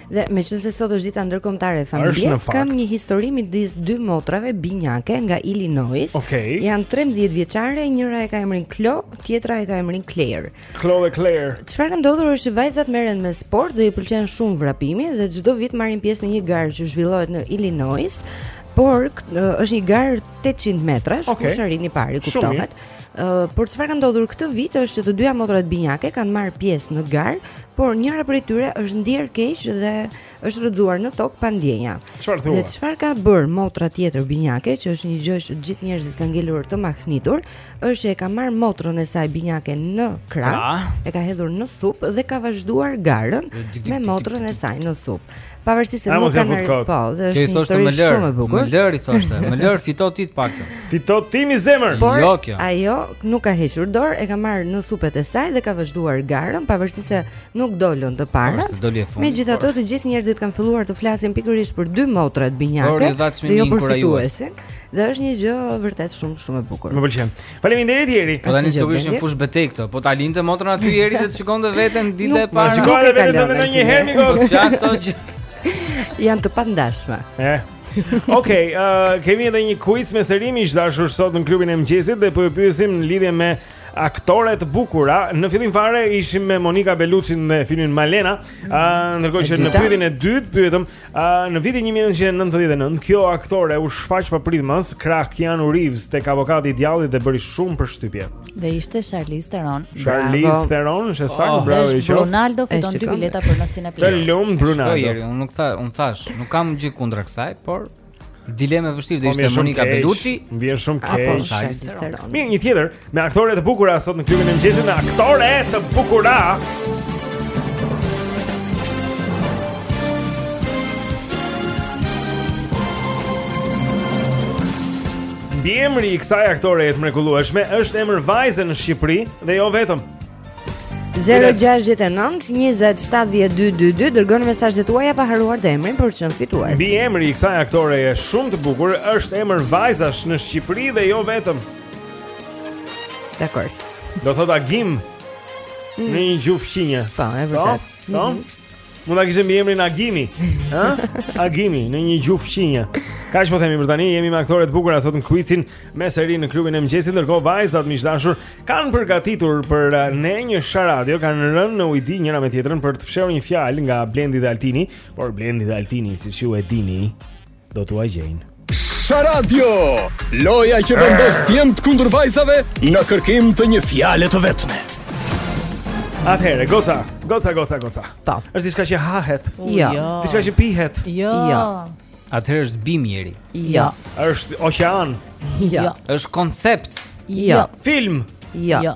Dhe meqenëse sot është dita ndërkombëtare e familjes, kam një histori midis dy motrave binjake nga Illinois. Okay. Janë 13 vjeçare, njëra e ka emrin Klo, tjetra e ka emrin Claire. Klo dhe Claire. Çfarë ka ndodhur është që vajzat merren me sport dhe i pëlqen shumë vrapimi dhe çdo vit marrin pjesë në një garë që zhvillohet në Illinois. Por është një garë 800 metrash, okay. kush arrin i pari kuptohet. Shumë. por çfarë ka ndodhur këtë vit është që të dyja motrat binjake kanë marrë pjesë në garë, por njëra prej tyre është ndier keq dhe është rrëzuar në tokë pa ndjenja. Çfarë thua? Dhe çfarë ka bërë motra tjetër binjake, që është një gjë që gjithë njerëzit kanë ngelur të mahnitur, është që e ka marrë motrën e saj binjake në krah, pra? e ka hedhur në sup dhe ka vazhduar garën me motrën e saj në sup. Pavarësisht se nuk kanë arritur. Po, edhe është një histori shumë e bukur. Më lër i thoshte, më lër fito ti të paktën. Fito ti moj zemër. Por, jo kjo. Ajo nuk ka hequr dorë, e ka marrë në supet e saj dhe ka vazhduar garën, pavarësisht se nuk dolën të parat. Megjithatë, të gjithë njerëzit kanë filluar të flasin pikërisht për dy motrat binjake. Por, dhe jo për fituesin. Dhe është një gjë vërtet shumë shumë e bukur. Më pëlqen. Faleminderit Jeri. Po tani do ishte fushë betejë këto. Po ta linte motrën aty Jeri dhe të shikonte veten të dilte e para. Nuk e ka lënë ndonjëherë mi kot. Çfarë këto gjë? Janë të pandashme. Eh. Okej, okay, uh, kemi edhe një quiz me seri miq të dashur sot në klubin e mëngjesit dhe po ju pyesim në lidhje me aktore të bukura. Në fillim fare ishim me Monika Bellucci në filmin Malena. Ëh, uh, ndërkohë që në pyetjen e dytë pyetëm Uh, në vitin 1999, kjo aktore u shfaq papritmas krah Keanu Reeves tek avokati i djallit dhe bëri shumë përshtypje. Dhe ishte Charlize Theron. Charlize Theron, është oh, saktë, bravo i qoftë. Ronaldo fiton dy bileta për në Cineplex. Të lumt Ronaldo. Unë nuk tha, unë thash, nuk kam gjë kundra kësaj, por Dilemë e vështirë do, po, ishte Monika Bellucci. Më vjen shumë keq. Apo Charlize Theron. Mirë, një tjetër me aktore të bukura sot në klubin e mëngjesit me aktore të bukura. Mbiemri i kësaj aktoreje të mrekullueshme është emër vajze në Shqipëri dhe jo vetëm. 0-6-9-27-12-2 Dërgoni mesazhet tuaja pa harruar dhe emrin për të qenë fitues Mbiemri i kësaj aktoreje shumë të bukur është emër vajzash në Shqipëri dhe jo vetëm Dakord Do thotë agim mm. Në një gjuhë fqinje Pa, po, e vërtetë po? Po? Mm -hmm. Mund ta kishte mbiemrin Agimi, ha? Agimi në një gjuhë fqinje. Kaq po themi për tani, jemi me aktoret e bukura sot në kuizin me seri në klubin e mëngjesit, ndërkohë vajzat miq të dashur kanë përgatitur për uh, ne një sharadio, kanë rënë në ujdi njëra me tjetrën për të fshehur një fjalë nga Blendi dhe Altini, por Blendi dhe Altini siç ju e dini, do t'ua gjejnë. Sharadio! Loja që vendos djemtë kundër vajzave në kërkim të një fjale të vetme. Atëherë, goca, goca, goca, goca. Ta. Po. Është diçka që hahet. Jo. Diçka që pihet. Jo. Jo. Atëherë është bimë, njeri. Jo. Është oqean. Jo. Është koncept. Jo. Film. Jo. Jo.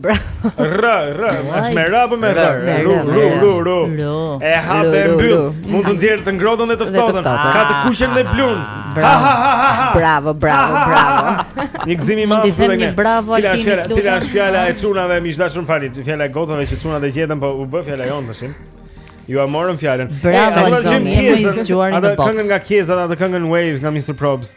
Bra. R, r, është me r apo me rr? Ru, ru, ru, ru. E hap dhe mbyll. Mund të nxjerr të ngrohtën dhe të ftohtën. Ka të kuqen dhe blunë. Ha ha ha ha ha. Bravo, bravo, bravo. Një gëzim i madh. T'i them një bravo Altin. Cila është cila është fjala e çunave miq të dashur, falni, fjala e gocave që çunat e gjetën po u bë fjala jonë tashmë. Jua morëm fjalën. Bravo, Altin. Atë këngën nga Kiesza, atë këngën Waves nga Mr Probz.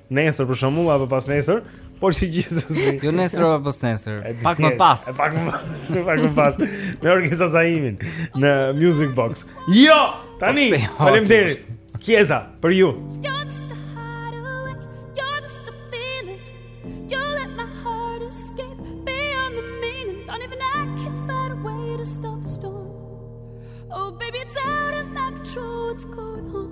Nesër për shembull apo pasnesër, por që gjithsesi. Jo nesër apo pasnesër. Pak më pas. E pak më pak më pas. Me Orges Zaimin në Music Box. Jo, tani. Po, jo, Faleminderit. Kiesza për ju. Oh baby it's out of my control what's going on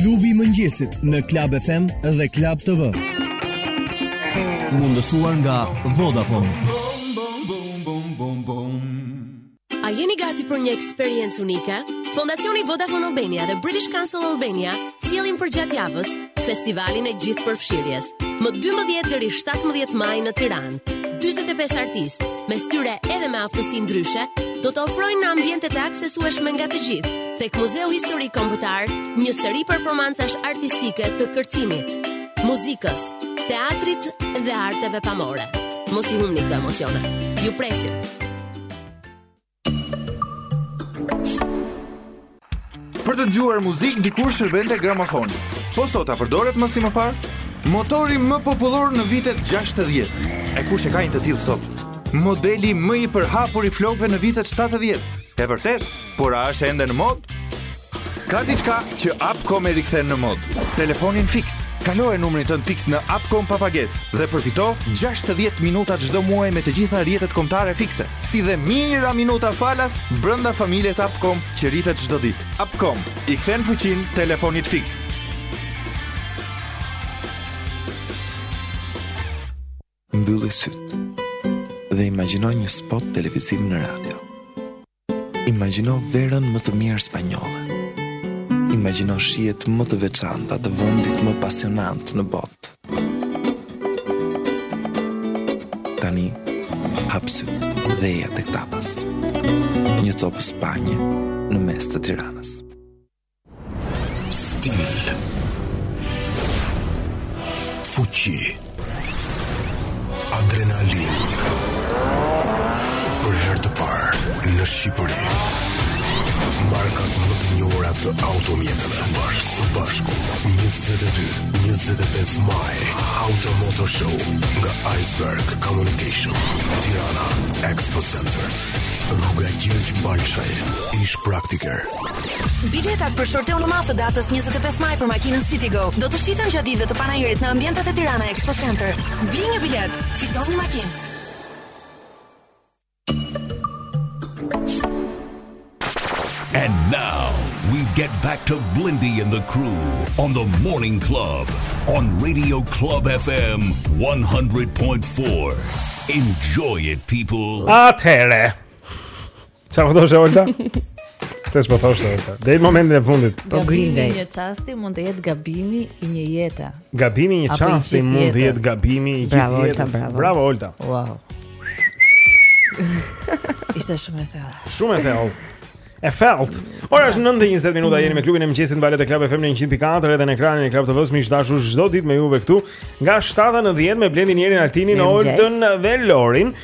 Klubi i mëngjesit në Club FM dhe Club TV. Mundësuar nga Vodafone. A jeni gati për një eksperiencë unike? Fondacioni Vodafone Albania dhe British Council Albania sjellin përgjatë javës festivalin e gjithëpërfshirjes. Më 12 deri 17 maj në Tiranë, 25 artistë, mes tyre edhe me aftësi ndryshe, do të ofrojnë në ambientet e aksesueshme nga të gjithë Tek Muzeu Historik Kombëtar, një seri performancash artistike të kërcimit, muzikës, teatrit dhe arteve pamore. Mos i humbni këto emocione. Ju presim. Për të dëgjuar muzikë dikur shërbente gramafoni. Po sot a përdoret më si më parë? Motori më popullor në vitet 60. E kush e ka një të tillë sot? Modeli më i përhapur i flokëve në vitet 70. E vërtetë? por a është ende në modë? Ka diçka që Abcom e rikthen në modë. Telefonin fiks. Kaloje numrin tënd fiks në Abcom pa pagesë dhe përfito 60 minuta çdo muaj me të gjitha rrjetet kombëtare fikse, si dhe mijëra minuta falas brenda familjes Abcom që rritet çdo ditë. Abcom i kthen fuqinë telefonit fiks. Mbylli sytë dhe imagjino një spot televiziv në radio. Imagjino verën më të mirë spanjolle. Imagjino shijet më të veçanta të vendit më pasionant në botë. Tani hap sytë dhe eja tek Tapas. Një copë Spanje në mes të Tiranës. Stil Fuqi Adrenalinë Për herë të parë Në Shqipëri Markat më të njohura të automjeteve Së bashku 22, 25 maj Auto Moto Show Nga Iceberg Communication Tirana Expo Center Rruga Gjergj Balsha Ish Praktiker Biletat për shorteun e madh të datës 25 maj për makinën Citigo do të shiten gjatë ditëve të panairit në ambientet e Tirana Expo Center. Bli një biletë, fito një makinë. And now we get back to Blendi and the crew on the Morning Club on Radio Club FM 100.4. Enjoy it people. Atëherë Ça po thoshe, Olta? Këtë që po thoshe, Olta. Dhe në momentin e fundit. Po gabimi i një çasti mund të jetë gabimi i një jete. Gabimi i një çasti mund të jetë gabimi i një jete. Bravo, Olta. Bravo, Olta. Wow. Ishte shumë e thellë. Shumë e thellë. E thellë. Ora është 9:20 minuta jeni me klubin e mëngjesit në valët e Club FM 104 edhe në ekranin e Club TV-s miq të dashur çdo ditë me juve këtu nga 7 në 10 me Blendin Erin Altinin Oltën dhe Lorin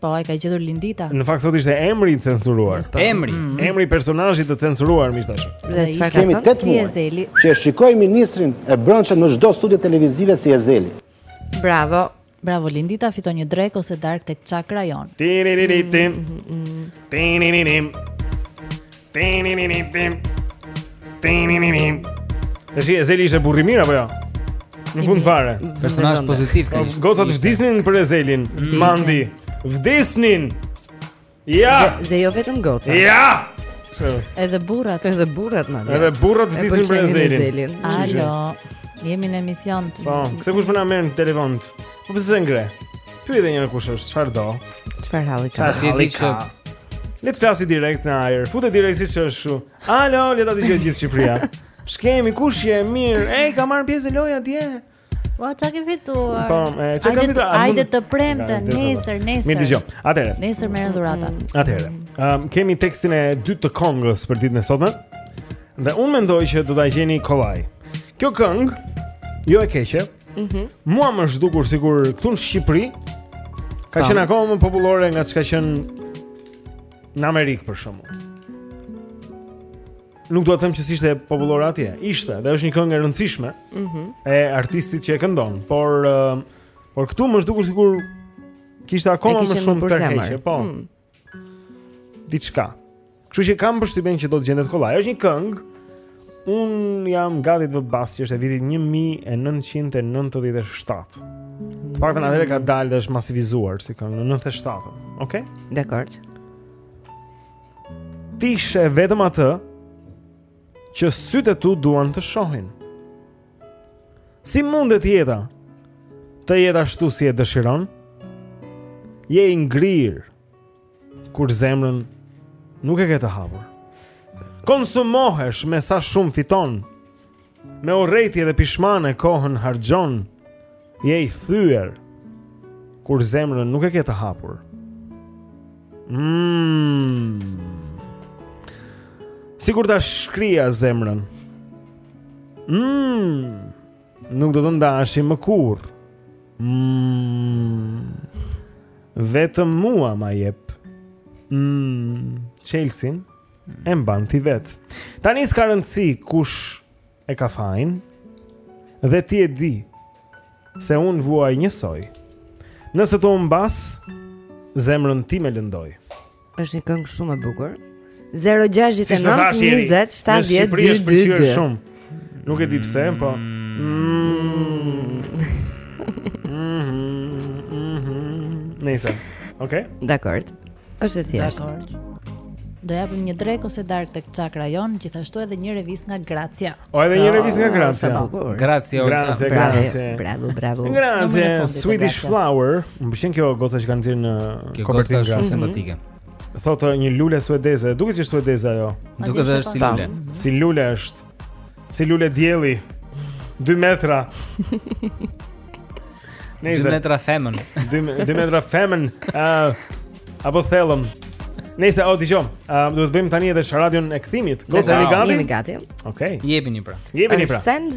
Po, e ka gjetur Lindita. Në fakt sot ishte emri i censuruar. Po. Emri, mm. emri i personazhit të censuruar miq të dashur. Dhe çfarë kemi tetë muaj? Ezeli. Që shikoj ministrin e brendshëm në çdo studio televizive si Ezeli. Bravo. Bravo Lindita, fiton një drekë ose darkë tek Çakra Jon. Tinininim. Tinininim. Tinininim. Tinininim. Tashi Ezeli ishte burri i mirë apo jo? Në fund fare. Personazh pozitiv ka. Po, gocat vdisnin për Ezelin, Mandi. Vdisnin. Ja. Dhe, dhe jo vetëm gocat. Ja. Edhe burrat, edhe burrat madje. Edhe burrat vdisnin për Ezelin. Alo. Jemi në emision. Po, pse kush më na merr në telefon? Po pse s'e ngre? Pyete njëherë kush është, çfarë do? Qëfar halli ka? Qëfar halli ka? Le të flasi direkt në ajër, fute direkt siç është kështu. Alo, le ta dëgjojë gjithë Shqipëria. Ç'kemi, kush je, mirë, e, ka marrë pjesë te loja, dje. Ua, ça ke fituar? Po, e, ça ke fituar? Hajde të premte, nesër, nesër. Mirë, dëgjo, atëherë. Nesër merr dhuratat. Mm. Atëherë, um, kemi tekstin e dytë të këngës për ditën e sotme, dhe unë mendoj që do ta gjeni kollaj. Kjo këngë, jo e keqe, Mhm. Mm Mua më është dukur sikur këtu në Shqipëri ka qenë akoma më popullore nga ç'ka qenë në Amerikë për shembull. Nuk dua të them që s'ishte popullore atje. Ishte, dhe është një këngë e rëndësishme. Mhm. Mm e artistit që e këndon, por uh, por këtu më është dukur sikur kishte akoma më shumë tërheqje, po. Mm. diçka. Kështu që kam përshtypjen që do të gjendet kollaj. Është një këngë. Unë jam gati të vë bas që është e vitit 1997. Të paktën atëherë ka dalë dhe është masivizuar si këngë në 97. Okej? Okay? Dakord. Ti sheh vetëm atë që sytë e tu duan të shohin. Si mundet jeta Të jetë ashtu si e dëshiron Je i ngrirë Kur zemrën Nuk e ke të hapur Konsumohesh me sa shumë fiton Me urrejtje dhe pishmane kohën harxhon Je i thyer kur zemrën nuk e ke të hapur. Mmm. Sikur ta shkrija zemrën. Mmm. Nuk do të ndashim më kurrë. Mmm. Vetëm mua ma jep. Mmm. Çelësin e mban ti vetë. Tani s'ka rëndësi kush E ka fajin Dhe ti e di Se unë vuaj njësoj Nëse të humbas Zemrën time lëndoj është një këngë shumë e bukur 0-6-9-20-7-10-2-2-2 shumë Nuk e di pse, po Nejse, oke? Dakord Është e thjeshtë. Do japim një drekë ose darkë tek çakra jonë, gjithashtu edhe një revistë nga Gracia. O edhe një revistë nga Gracia. Gracia, Gracia, Gracia. Bravo, bravo. Gracia, Swedish Flower. Më pëlqen kjo goca që kanë nxjerrë në kopertinë shumë simpatike. Thotë një lule suedeze, duket si suedeze ajo. Duket është si lule. Si lule është. Si lule dielli 2 metra 2 metra femër 2 metra femër uh, Apo thellëm Nëse o dëgjom, um, duhet të bëjmë tani edhe sharadën e kthimit. Goca wow. gati. Jemi gati. Okej. Okay. Jepini pra. Jepini pra. Send.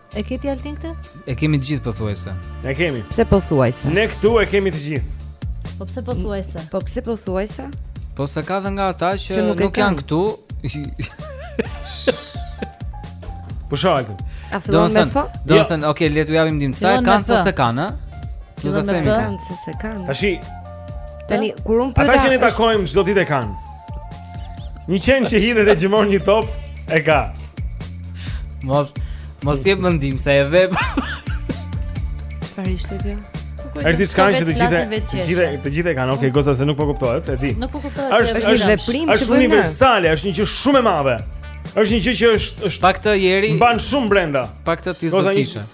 E ke ti Altin këtë? E kemi të gjithë pothuajse. E kemi. Pse pothuajse? Ne këtu e kemi të gjithë. Po pse pothuajse? Po pse pothuajse? Po se ka dhe nga ata që, që nuk, nuk janë këtu. po shajtë. A fillon me fo? Do të jo. thënë, okay, le t'u japim ndihmë. Sa kanë sa se kanë, a? Do të themi kanë sa se kanë. Tashi. Tani kur unë po Ata që ne takojmë çdo ditë e kanë. Një qen që hidhet e gjëmon një top E ka Mos Mos jep mendim se edhe Çfarë ishte kjo? Është diçka që të gjithë të gjithë të gjithë e kanë, okay, goca se nuk po kuptohet, e di. Nuk po kuptohet. Është është veprim që është universale, është një gjë shumë e madhe. Është një gjë që është është pak te njeriu. Mban shumë brenda. Pak të ti zotishë.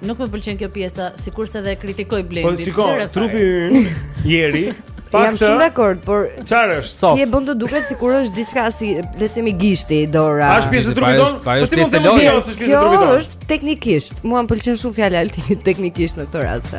Nuk më pëlqen kjo pjesa, sikurse edhe e kritikoj Blendin. Po shiko, trupi ynë ieri. Pak jam shumë dakord, por çfarë është? Sof. Ti e bën të duket sikur është diçka si, le të themi gishti, dora. A është pjesë e trupit tonë? Po si mund të mos jetë pjesë e trupit tonë? Kjo është teknikisht. Mua më pëlqen shumë fjala e Altinit teknikisht në këtë rast.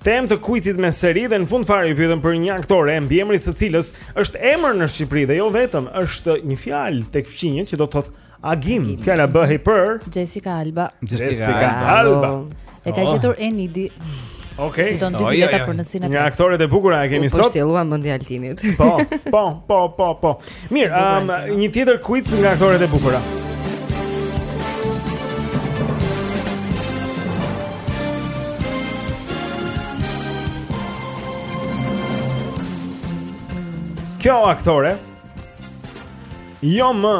Temë të kuizit me seri dhe në fund fare ju pyetëm për një aktore mbiemri i së cilës është emër në Shqipëri dhe jo vetëm, është një fjalë tek fqinjët që do të thotë Agim. Fjala bëhej për Jessica Alba. Jessica Alba. E ka oh. gjetur Enidi. Okej. Okay. Don dy bileta për në sinë. Një aktore e bukur e kemi sot. Po shtjelluam mendja Altinit. Po, po, po, po, po. Mirë, um, një tjetër quiz nga aktoret e bukura. Kjo aktore jo më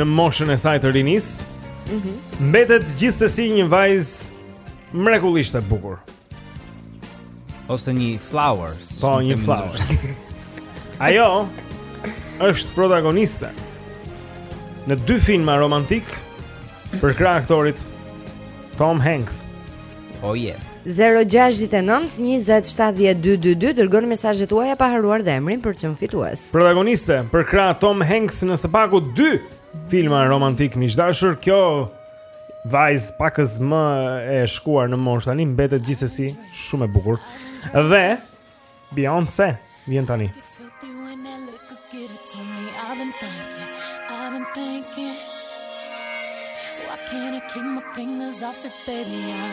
në moshën e saj të rinisë, mbetet gjithsesi një vajzë mrekullisht e bukur. Ose një flower. Po, një flower. Ajo është protagoniste në dy filma romantik përkrah aktorit Tom Hanks. Oh yeah. 069 20 70 222 Dërgoni mesazhet tuaja pa harruar dhe emrin për të qenë fitues Protagoniste përkrah Tom Hanks në së paku 2 Filma romantik miq të dashur Kjo Vajzë pakëz më e shkuar në moshë tani mbetet gjithsesi shumë e bukur. Dhe Beyoncé vjen tani. Can't keep my fingers off it, baby? I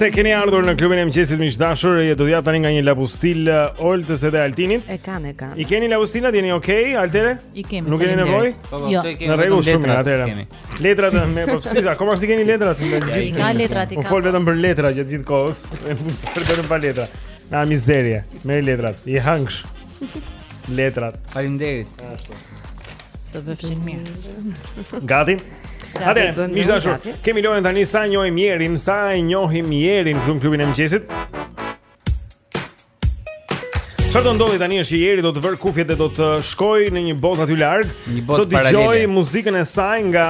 se keni ardhur në klubin e mëngjesit miq të dashur, e do t'jap tani nga një lapustil uh, Oltës edhe Altinit. E kanë, e kanë. I keni lapustilat, jeni okej, atëherë? I kemi. Nuk keni nevojë? Po, po, jo. I kemi. Në rregull shumë mirë atëherë. Letrat e mi po si s'i, akoma s'i keni letrat në gjithë. I ka letrat i ka. Po fol vetëm për letra gjatë gjithë kohës. Për të pa letra. Na mizerie. Me letrat. I hangsh. Letrat. Faleminderit. Ashtu. Të bëfshin mirë. Gati. Atëherë, miq të dashur. Kemi lojën tani sa njohim Jerin, sa e njohim Jerin këtu në klubin e mëngjesit. Çfarë do ndodhi tani është që Jeri do të vërë kufjet dhe do të shkojë në një botë aty larg. Do të dëgjojë muzikën e saj nga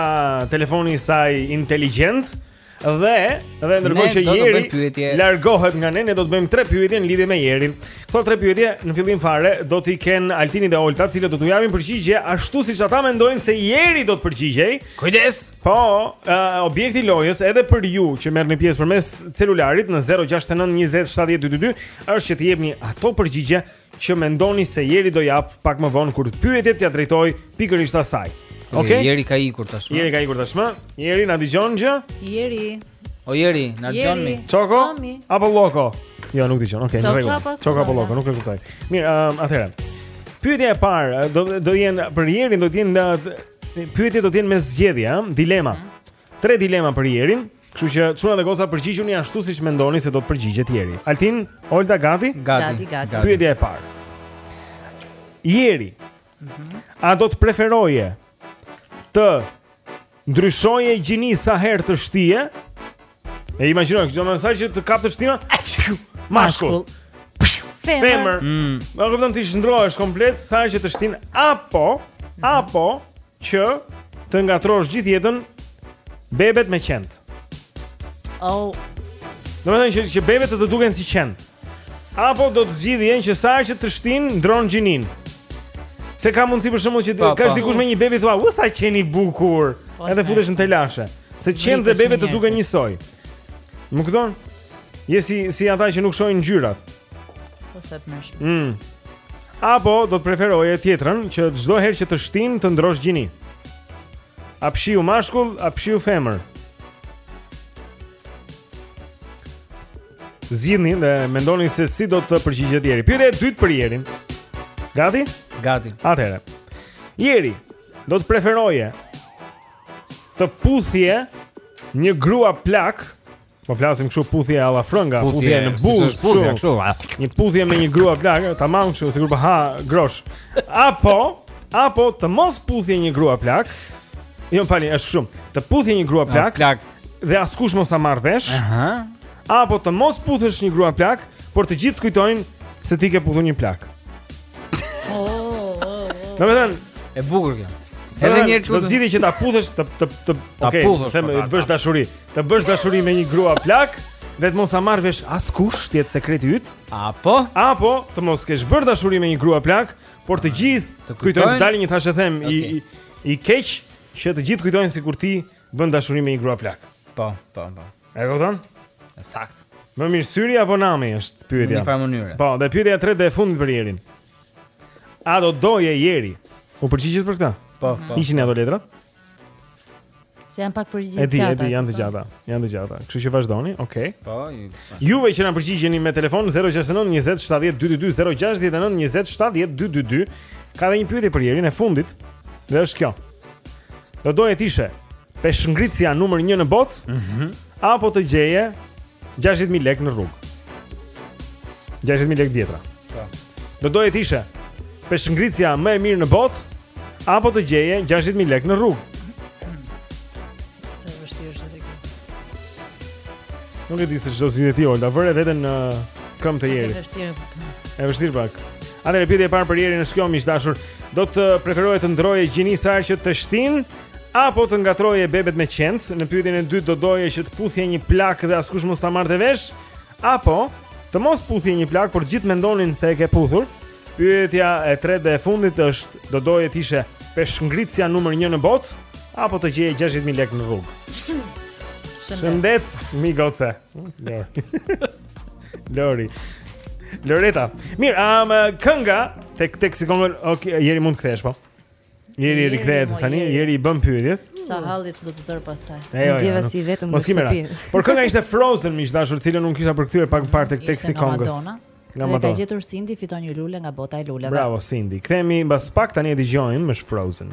telefoni i saj inteligjent dhe dhe ndërkohë që Jeri largohet nga ne ne do të bëjmë tre pyetje në lidhje me Jerin. Këto tre pyetje në fillim fare do t'i kenë Altini dhe Olta, të cilët do t'u japin përgjigje ashtu siç ata mendojnë se Jeri do të përgjigjej. Kujdes. Po, uh, objekti i lojës edhe për ju që merrni pjesë përmes celularit në 069 20 70 222 është që të jepni ato përgjigje që mendoni se Jeri do jap pak më vonë kur pyetjet t'ia drejtoj pikërisht asaj. Okej. Jeri ka ikur tashmë. Jeri ka ikur tashmë. Jeri na dëgjon gjë? Jeri. O Jeri, na dëgjon mi. Çoko? Apo Loko? Jo, nuk dëgjon. Okej, në rregull. Çoko apo Loko, nuk e kuptoj. Mirë, um, atëherë. Pyetja e parë do do jenë për Jerin do të jenë Pyetjet do të jenë me zgjedhje, ëh, dilema. Mm -hmm. Tre dilema për Jerin, kështu që çuna dhe goca përgjigjuni ashtu siç mendoni se do të përgjigjet Jeri. Altin, Olta gati? Gati, gati. gati. Pyetja e parë. Jeri, mm -hmm. a do të preferoje të ndryshoje gjini sa herë teshtije? E imagjino, kjo më sa herë të kap teshtima. Mashkull. Femër. Mm. Nuk kupton ti shndërrohesh komplet sa herë teshtin apo mhm. apo që të ngatërrosh gjithë jetën bebet me qentë. Oh. Domethënë që bebet të të duken si qen. Apo do të zgjidhje që sa herë teshtin, ndërron gjinin Se ka mundësi për shembull që të kesh dikush me një bebi thua U sa qen i bukur po, Edhe futesh në telashe Se qen dhe bebe të duken njësoj Më kupton? Je si, si ata që nuk shohin ngjyrat Po se e tmerrshme mm. Apo do të preferoje tjetrën që çdo herë që teshtin të ndërrosh gjinin Apshiu mashkull, apshiu femër zgjidhni dhe mendoni se si do të përgjigjet Jeri. Pyetja e dytë për Jerin. Gati? Gati. Atëherë. Jeri, do të preferoje të puthje një grua plakë, po flasim kështu puthje alla frënga, puthje, puthje në buzë, puthje kështu. Një puthje me një grua plakë, tamam kështu, sikur po ha groshë. Apo, apo të mos puthje një grua plakë. Jo, falni, është kështu. Të puthje një grua plakë. Plakë. dhe askush mos ta marrë vesh. Aha. Apo të mos puthësh një grua plakë, por të gjithë kujtojnë se ti ke puthur një plakë. Oh, oh, oh. Në vërtetë e bukur kjo. Edhe një herë lutem. Zgjidhni që ta puthësh të të të ta okay, puthësh. Them po, të bësh dashuri. Të bësh dashuri me një grua plakë dhe të mos e marrë vesh askush të jetë sekreti yt. Apo? Apo të mos kesh bërë dashuri me një grua plakë, por të gjithë të kujtojnë të dali një thashethem okay. i i keq që të gjithë kujtojnë sikur ti Bën dashuri me një grua plakë. Po, po, po. E kupton? Saktë. Më mirë syri apo nami është pyetja. Në një farë mënyre. Po, dhe pyetja e tretë dhe e fundit për Jerin. A do doje Jeri? U përgjigjët për këtë? Po, po. Ishin ato letra? Se janë pak përgjigje të gjata. E di, janë të gjata. Janë të gjata. Kështu që vazhdoni. Okej. Okay. Po, ju. Juve që na përgjigjeni me telefon 069 20 70 222 069 20 70 222. Ka dhe një pyetje për Jerin e fundit. Dhe është kjo. Do doje të ishe peshëngritësja numër 1 në botë? Mhm. Mm apo të gjeje 60000 lekë në rrugë. 60000 lekë të vjetra. Po. Do doje të ishe peshëngritësja më e mirë në botë apo të gjeje 60000 lekë në rrugë? Nuk e di se ç'do zgjidhje ti Olta, vëre veten në këmbë të Jerit. Është vështirë pak. Është vështirë pak. Atëherë pyetja e parë për Jerin është kjo miq të dashur. Do të preferoje të ndroje gjini sa herë që teshtin apo të ngatroje bebet me qentë? Në pyetjen e dytë do doje që të puthje një plak dhe askush mos ta marrte vesh apo të mos puthje një plak, por të gjithë mendonin se e ke puthur Pyetja e tretë dhe e fundit është, do doje të ishe peshëngritësja numër 1 në botë apo të gjeje 60000 lekë në rrugë? Shëndet, Shëndet mi goce. Lori. Loreta. Mirë, um, kënga tek teksti këngës, ok, Jeri mund të kthesh po. Jeri i rikthehet tani, Jeri i bën pyetje. Ça hallit do të zor pastaj. Jo, Ndjeva jo, si vetëm në shtëpi. Por kënga ishte Frozen, miq të dashur, të cilën unë kisha përkthyer pak më parë tek teksti këngës. Nga Madonna. E ka gjetur Cindy fiton një lule nga bota e luleve. Bravo Cindy. Kthehemi mbas pak tani e dëgjojmë Frozen.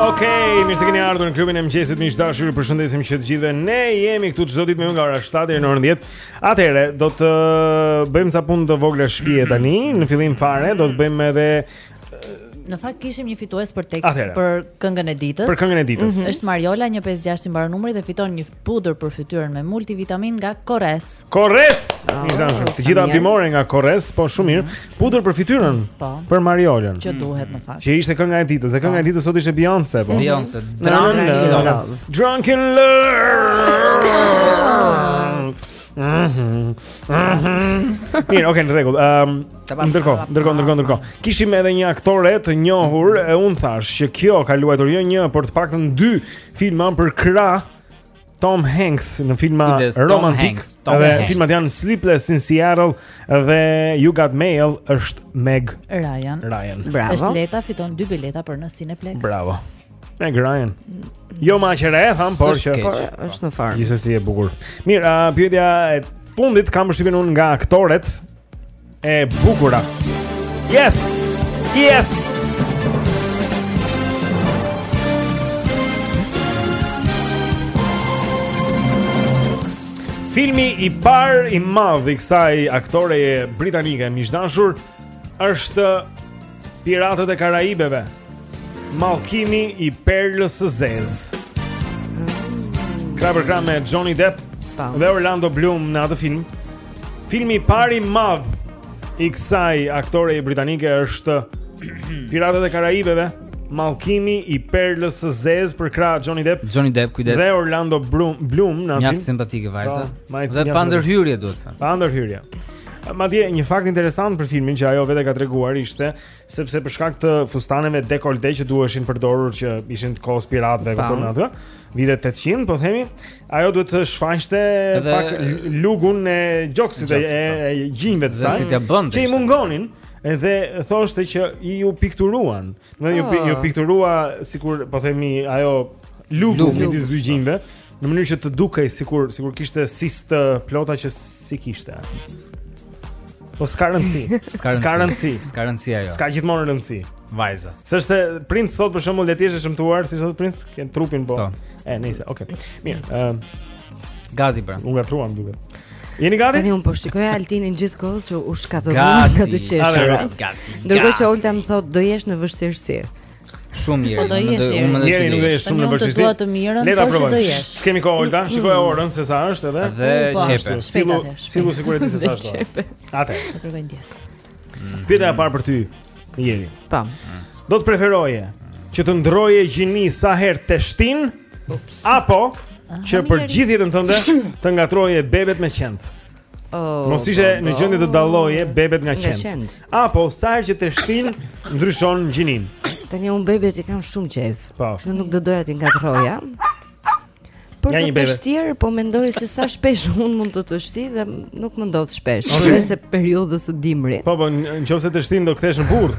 Okej, okay, mirë se keni ardhur në klubin e mëngjesit miq të dashur. Ju përshëndesim që të gjithëve. Ne jemi këtu çdo ditë me ju nga ora 7 deri në orën 10. Atëherë do të uh, bëjmë ca punë të vogla shtëpie mhm. tani. Në fillim fare do të bëjmë edhe uh, Në fakt kishim një fitues për tek për këngën e ditës. Për këngën e ditës. Mm -hmm. Është Mariola 156 i mbaron numri dhe fiton një Pudër për fytyrën me multivitamin nga Korres. Korres! Oh, miq të dashur, të gjitha bimore nga Korres, po shumë mirë. Mm -hmm. Pudër për fytyrën. Po. Për Mariolën. Që duhet në fakt. Që ishte kënga e ditës, e kënga e po. ditës sot ishte Beyoncé, po. Beyoncé, Drunk in Love. Drunk in Love. Mhm. Mhm. Mirë, okay, në rregull. Ehm, ndërkohë, ndërkohë, ndërkohë, ndërkohë. Kishim edhe një aktore të njohur, e unë thashë që kjo ka luajtur jo një, por të paktën dy filma përkrah Tom Hanks në filma romantikë dhe filmat janë Sleepless in Seattle dhe You Got Mail është Meg Ryan. Ryan. Bravo. Është Leta fiton dy bileta për në Cineplexx. Bravo. Meg Ryan. Jo më aq e re, thamë por që por është në far. Gjithsesi e bukur. Mirë, uh, pyetja e fundit kam përshtypjen unë nga aktoret E bukura. Yes. Yes. Filmi i parë i madh i kësaj aktoreje britanike miq të dashur është Piratët e Karaibeve. Mallkimi i Perlës së Zezë. Ka përkrah me Johnny Depp Tam. dhe Orlando Bloom në atë film. Filmi i parë i madh i kësaj aktoreje britanike është Piratët e Karaibeve. Mallkimi i Perlës së Zezë përkrah Johnny Depp. Johnny Depp, kujdes. Dhe Orlando Bloom, Bloom në atë film. Mjaft simpatike vajza. Po, dhe pa ndërhyrje duhet thënë. Pa ndërhyrje. Madje një fakt interesant për filmin që ajo vetë ka treguar ishte sepse për shkak të fustaneve dekolte që duheshin përdorur që ishin të kohës së piratëve, diku te vitet 800, po themi, ajo duhet të shfaqte pak lugun e gjoksit e, e gjinjve të saj. Që i mungonin edhe thoshte që iu pikturuan. Iu pikturua sikur po themi ajo lugu midis dy gjinjve. Në mënyrë që të dukej sikur sikur kishte sisët e plota që s'i kishte. Po s'ka rëndësi. S'ka rëndësi. S'ka rëndësi ajo. S'ka gjithmonë rëndësi. Vajza. S'është princ sot për shembull le të jesh e shëmtuar, si sot princ, ke trupin po. po. E nice. Okej. Mirë. Ëm Gati pra. U ngatërruam duket. Jeni gati? Tani unë po shikoj Altinin gjithë kohës se u shkatërrua nga të qeshurat. Gati. Ndërkohë që Olta më thotë do jesh në vështirësi. Shumë mirë. Po do jesh. Unë mendoj se nuk është shumë vështirë. Unë dua të mirën, por po do jesh. S'kemi kohë Olta, mm. shikoj orën se sa është edhe. Dhe po, çepe. Sigur, sigurisht se sa është. Atë. Të kërkoj ndjesë. Mm. Pyetja e parë për ty, Jeri. Po. Do të preferoje që të ndërroje gjini sa herë teshtin apo që për gjithë jetën tënde të ngatërroje bebet me qentë. Oh, Mos ishe oh, në oh. gjendje të dalloje bebet nga qentë. Apo sa herë që teshtin ndryshon gjininë. Tani unë bebet i kam shumë qejf. Po. Që nuk do doja t'i ngatërroja. Por të teshtij, po mendoj se sa shpesh unë mund të teshtij dhe nuk më ndodh shpesh, okay. veçse periudhës së dimrit. Po po, në qoftë se teshtin do kthehesh në burrë.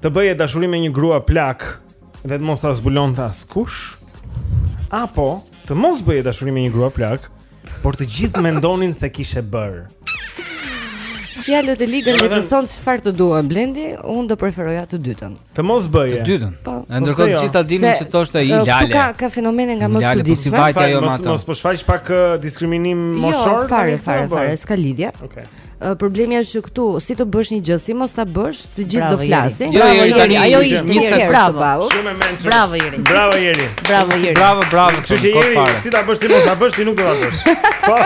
Të bëje dashuri me një grua plakë dhe të mos ta zbulonte askush? Apo të mos bëje dashuri me një grua plakë, por të gjithë mendonin se kishe bërë. Fjalët e liga le të thonë çfarë të duan Blendi, unë do preferoja të dytën. Të mos bëje. Të dytën. Po. E ndërkohë jo? të gjithë ta dinin se thoshte ai Lale. Ka ka fenomene nga më të çuditshme. Po si vajta ajo më ato. Mos po shfaq pak diskriminim jo, moshor. Jo, fare, fare, fare, s'ka lidhje. Okej. Problemi është që këtu si të bësh një gjë, si mos ta bësh, të gjithë do flasin. Jo, bravo jo, Jeri, ajo ishte një herë bravo. Shumë mendshëm. Bravo Jeri. Bravo Jeri. Bravo Jeri. Bravo, bravo. Kështu që Jeri, si ta bësh, si mos ta bësh, ti nuk do ta bësh. Po.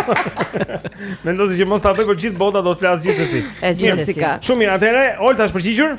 Mendoj që mos ta bëj, por gjithë bota do të flasë gjithsesi. Gjithsesi ka. Shumë mirë, atëherë Olta është përgjigjur?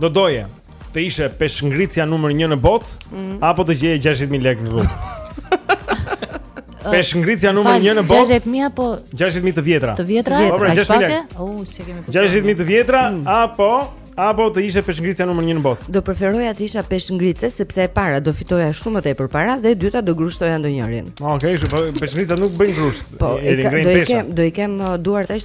Do doje të ishe peshëngritësja numër një në botë mm. Apo të gjeje 60.000 lekë në rrugë Peshëngritësja numër një në botë 60.000 apo 60.000 të vjetra Të vjetra? Të vjetra, të vjetra. Oh, 60.000 të vjetra mm. Apo apo të ishe peshëngritësja numër 1 në botë. Do preferoja të isha peshëngritëse sepse e para do fitoja shumë më tepër para dhe e dyta do grushtoja ndonjërin. Okej, okay, po peshëngritësja nuk bën grusht. Po, e ka, do i kem do i kem uh, duart aq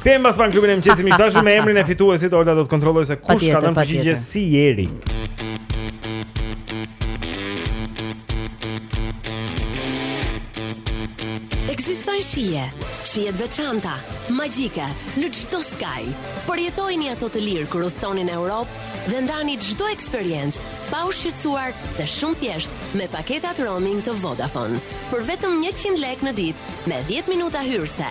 Kthehem pas pak në klubin e mëngjesit miq të dashur me emrin e fituesit Olta do të kontrolloj se kush ka dhënë përgjigje si njeri. Ekzistojnë shije, shije të veçanta, magjike në çdo skaj. Përjetojini ato të lirë kur udhtoni në Europë dhe ndani çdo eksperiencë pa u shqetësuar dhe shumë thjesht me paketat roaming të Vodafone. Për vetëm 100 lekë në ditë me 10 minuta hyrëse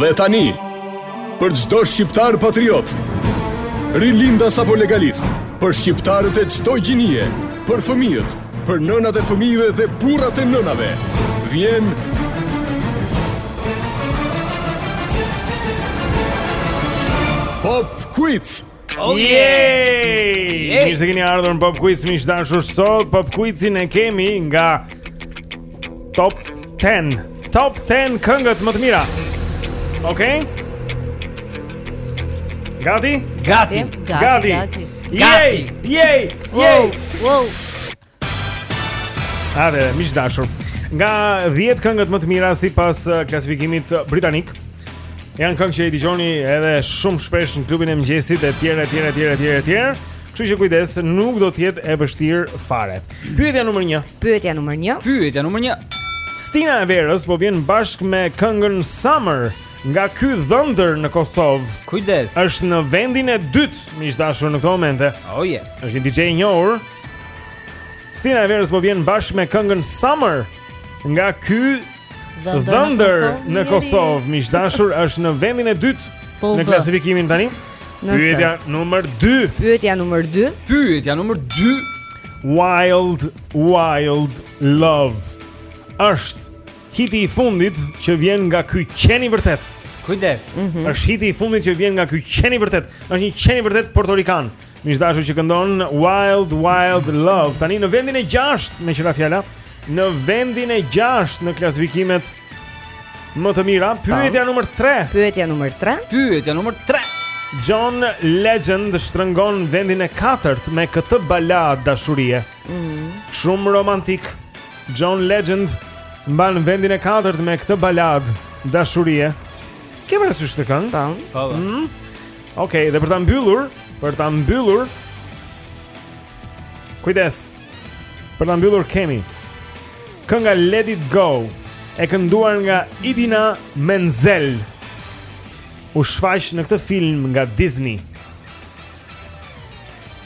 Dhe tani, për çdo shqiptar patriot, rilindas apo legalist, për shqiptarët e çdo gjinie, për fëmijët, për nënat e fëmijëve dhe burrat e nënave, vjen Pop Quiz. Oh yeah! Mirë se keni ardhur në Pop Quiz miq të dashur. Sot Pop Quizin e kemi nga Top 10. Top 10 këngët më të mira. Okej? Okay? Gati? Gati. Gati. Gati. Yay! Yay! Yay! Wow! wow. Atëherë, miq të dashur. Nga 10 këngët më të mira sipas uh, klasifikimit britanik, janë këngë që i dëgjoni edhe shumë shpesh në klubin e mëngjesit e tjera e tjera e tjera e tjera e tjera. Kështu që kujdes, nuk do të jetë e vështirë fare. Pyetja numër 1. Pyetja numër 1. Pyetja numër 1. Stina e verës po vjen bashkë me këngën Summer nga ky dhëndër në Kosovë. Kujdes. Është në vendin e dytë, miq të dashur në këto momente. Oh yeah. Është një DJ i njohur. Stina e verës po vjen bashkë me këngën Summer nga ky dhëndër në Kosovë. Miq të dashur, është në vendin e dytë po, në po. klasifikimin tani. Pyetja numër 2. Pyetja numër 2. Pyetja numër 2. Wild Wild Love. Është hiti i fundit që vjen nga ky qen i vërtetë. Kujdes. Mm -hmm. Është hiti i fundit që vjen nga ky qen i vërtetë. Është një qen i vërtetë portorikan. Miq të dashur që këndon Wild Wild Love tani në vendin e 6 me qira fjala në vendin e 6 në klasifikimet më të mira pyetja numër 3 pyetja numër 3 pyetja numër 3 John Legend shtrëngon vendin e 4 me këtë baladë dashurie mm. shumë romantike John Legend mban vendin e 4 me këtë baladë dashurie ke parasysh këtë këngë po, po. mm. Okej, okay, dhe për ta mbyllur, për ta mbyllur. Kujdes. Për ta mbyllur kemi: kënga Let It Go e kënduar nga Idina Menzel. U shfaq në këtë film nga Disney.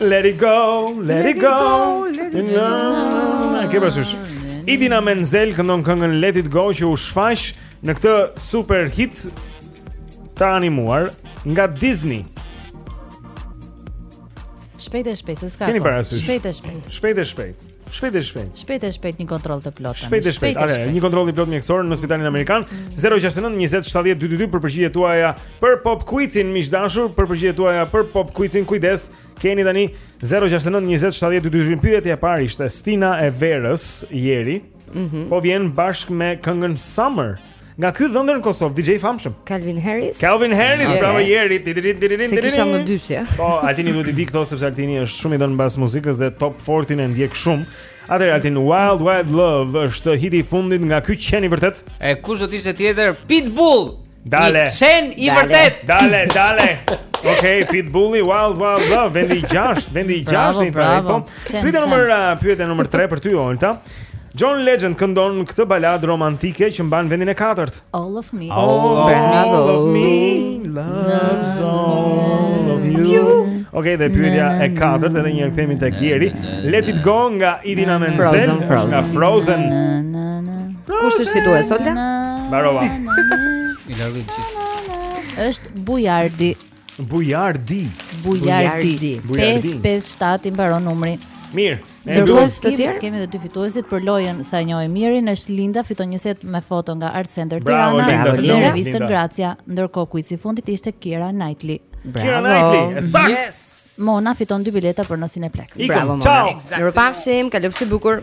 Let it go, let, it go. Let it go. A ke pasur? Idina Menzel këndon këngën Let it go që u shfaq në këtë super hit të animuar nga Disney. Shpejt e shpejt, s'ka. Keni parasysh? Shpejt e shpejt. Shpejt e shpejt. Shpejt e shpejt. Shpejt e shpejt një kontroll të plotë. Shpejt e shpejt. Atëherë, një kontroll i plotë mjekësor në spitalin amerikan. 069 20 70 222 për përgjigjet tuaja për Pop Quizin miq të dashur, për përgjigjet tuaja për Pop Quizin kujdes. Keni tani 069 20 70 222 pyetja e parë ishte Stina e Verës Jeri. Mm -hmm. Po vjen bashkë me këngën Summer Nga ky dhëndër në Kosovë, DJ i famshëm Calvin Harris Calvin Harris, yes. bravo Jeri Se kisha me dyshje Po, Altini duhet t'i dijë këto, sepse Altini është shumë i dhënë mbas muzikës dhe Top Fortin e ndjek shumë Atëherë, Altin, Wild Wild Love është hiti i fundit nga ky qen i vërtetë E kush do t'ishte tjetër, Pitbull Dale. Një qen i vërtetë. Dale, dale. Okej, okay, Pitbulli, Wild Wild Love, vendi 6, vendi 6 pra, po. Pyetja numër uh, pyetja numër 3 për ty Olta. John Legend këndon këtë baladë romantike që mban vendin e katërt. All of me. All, of, all of me loves all of you. Okej, okay, dhe pyetja e katërt edhe një herë kthehemi tek Jeri. Let it go nga Idina Menzel, nga Frozen. Na, na, na. Kush është fitues Olta? Mbarova. I largoj gjithë. Është Bujardi. Bujardi. Bujardi. 557 i mbaron numri. Mirë. Ne duhet të tjerë. Kemi edhe dy fituesit për lojën sa e njeh Mirin, është Linda fiton një set me foto nga Art Center Tirana. Bravo Linda, dhe revistën Gracia. Ndërkohë kuici i fundit ishte Keira Knightley. Bravo. Keira Knightley. Saktë. Yes. Mona fiton dy bileta për në Cineplexx. Bravo Mona. Ciao. Ju pafshim, kalofshi bukur.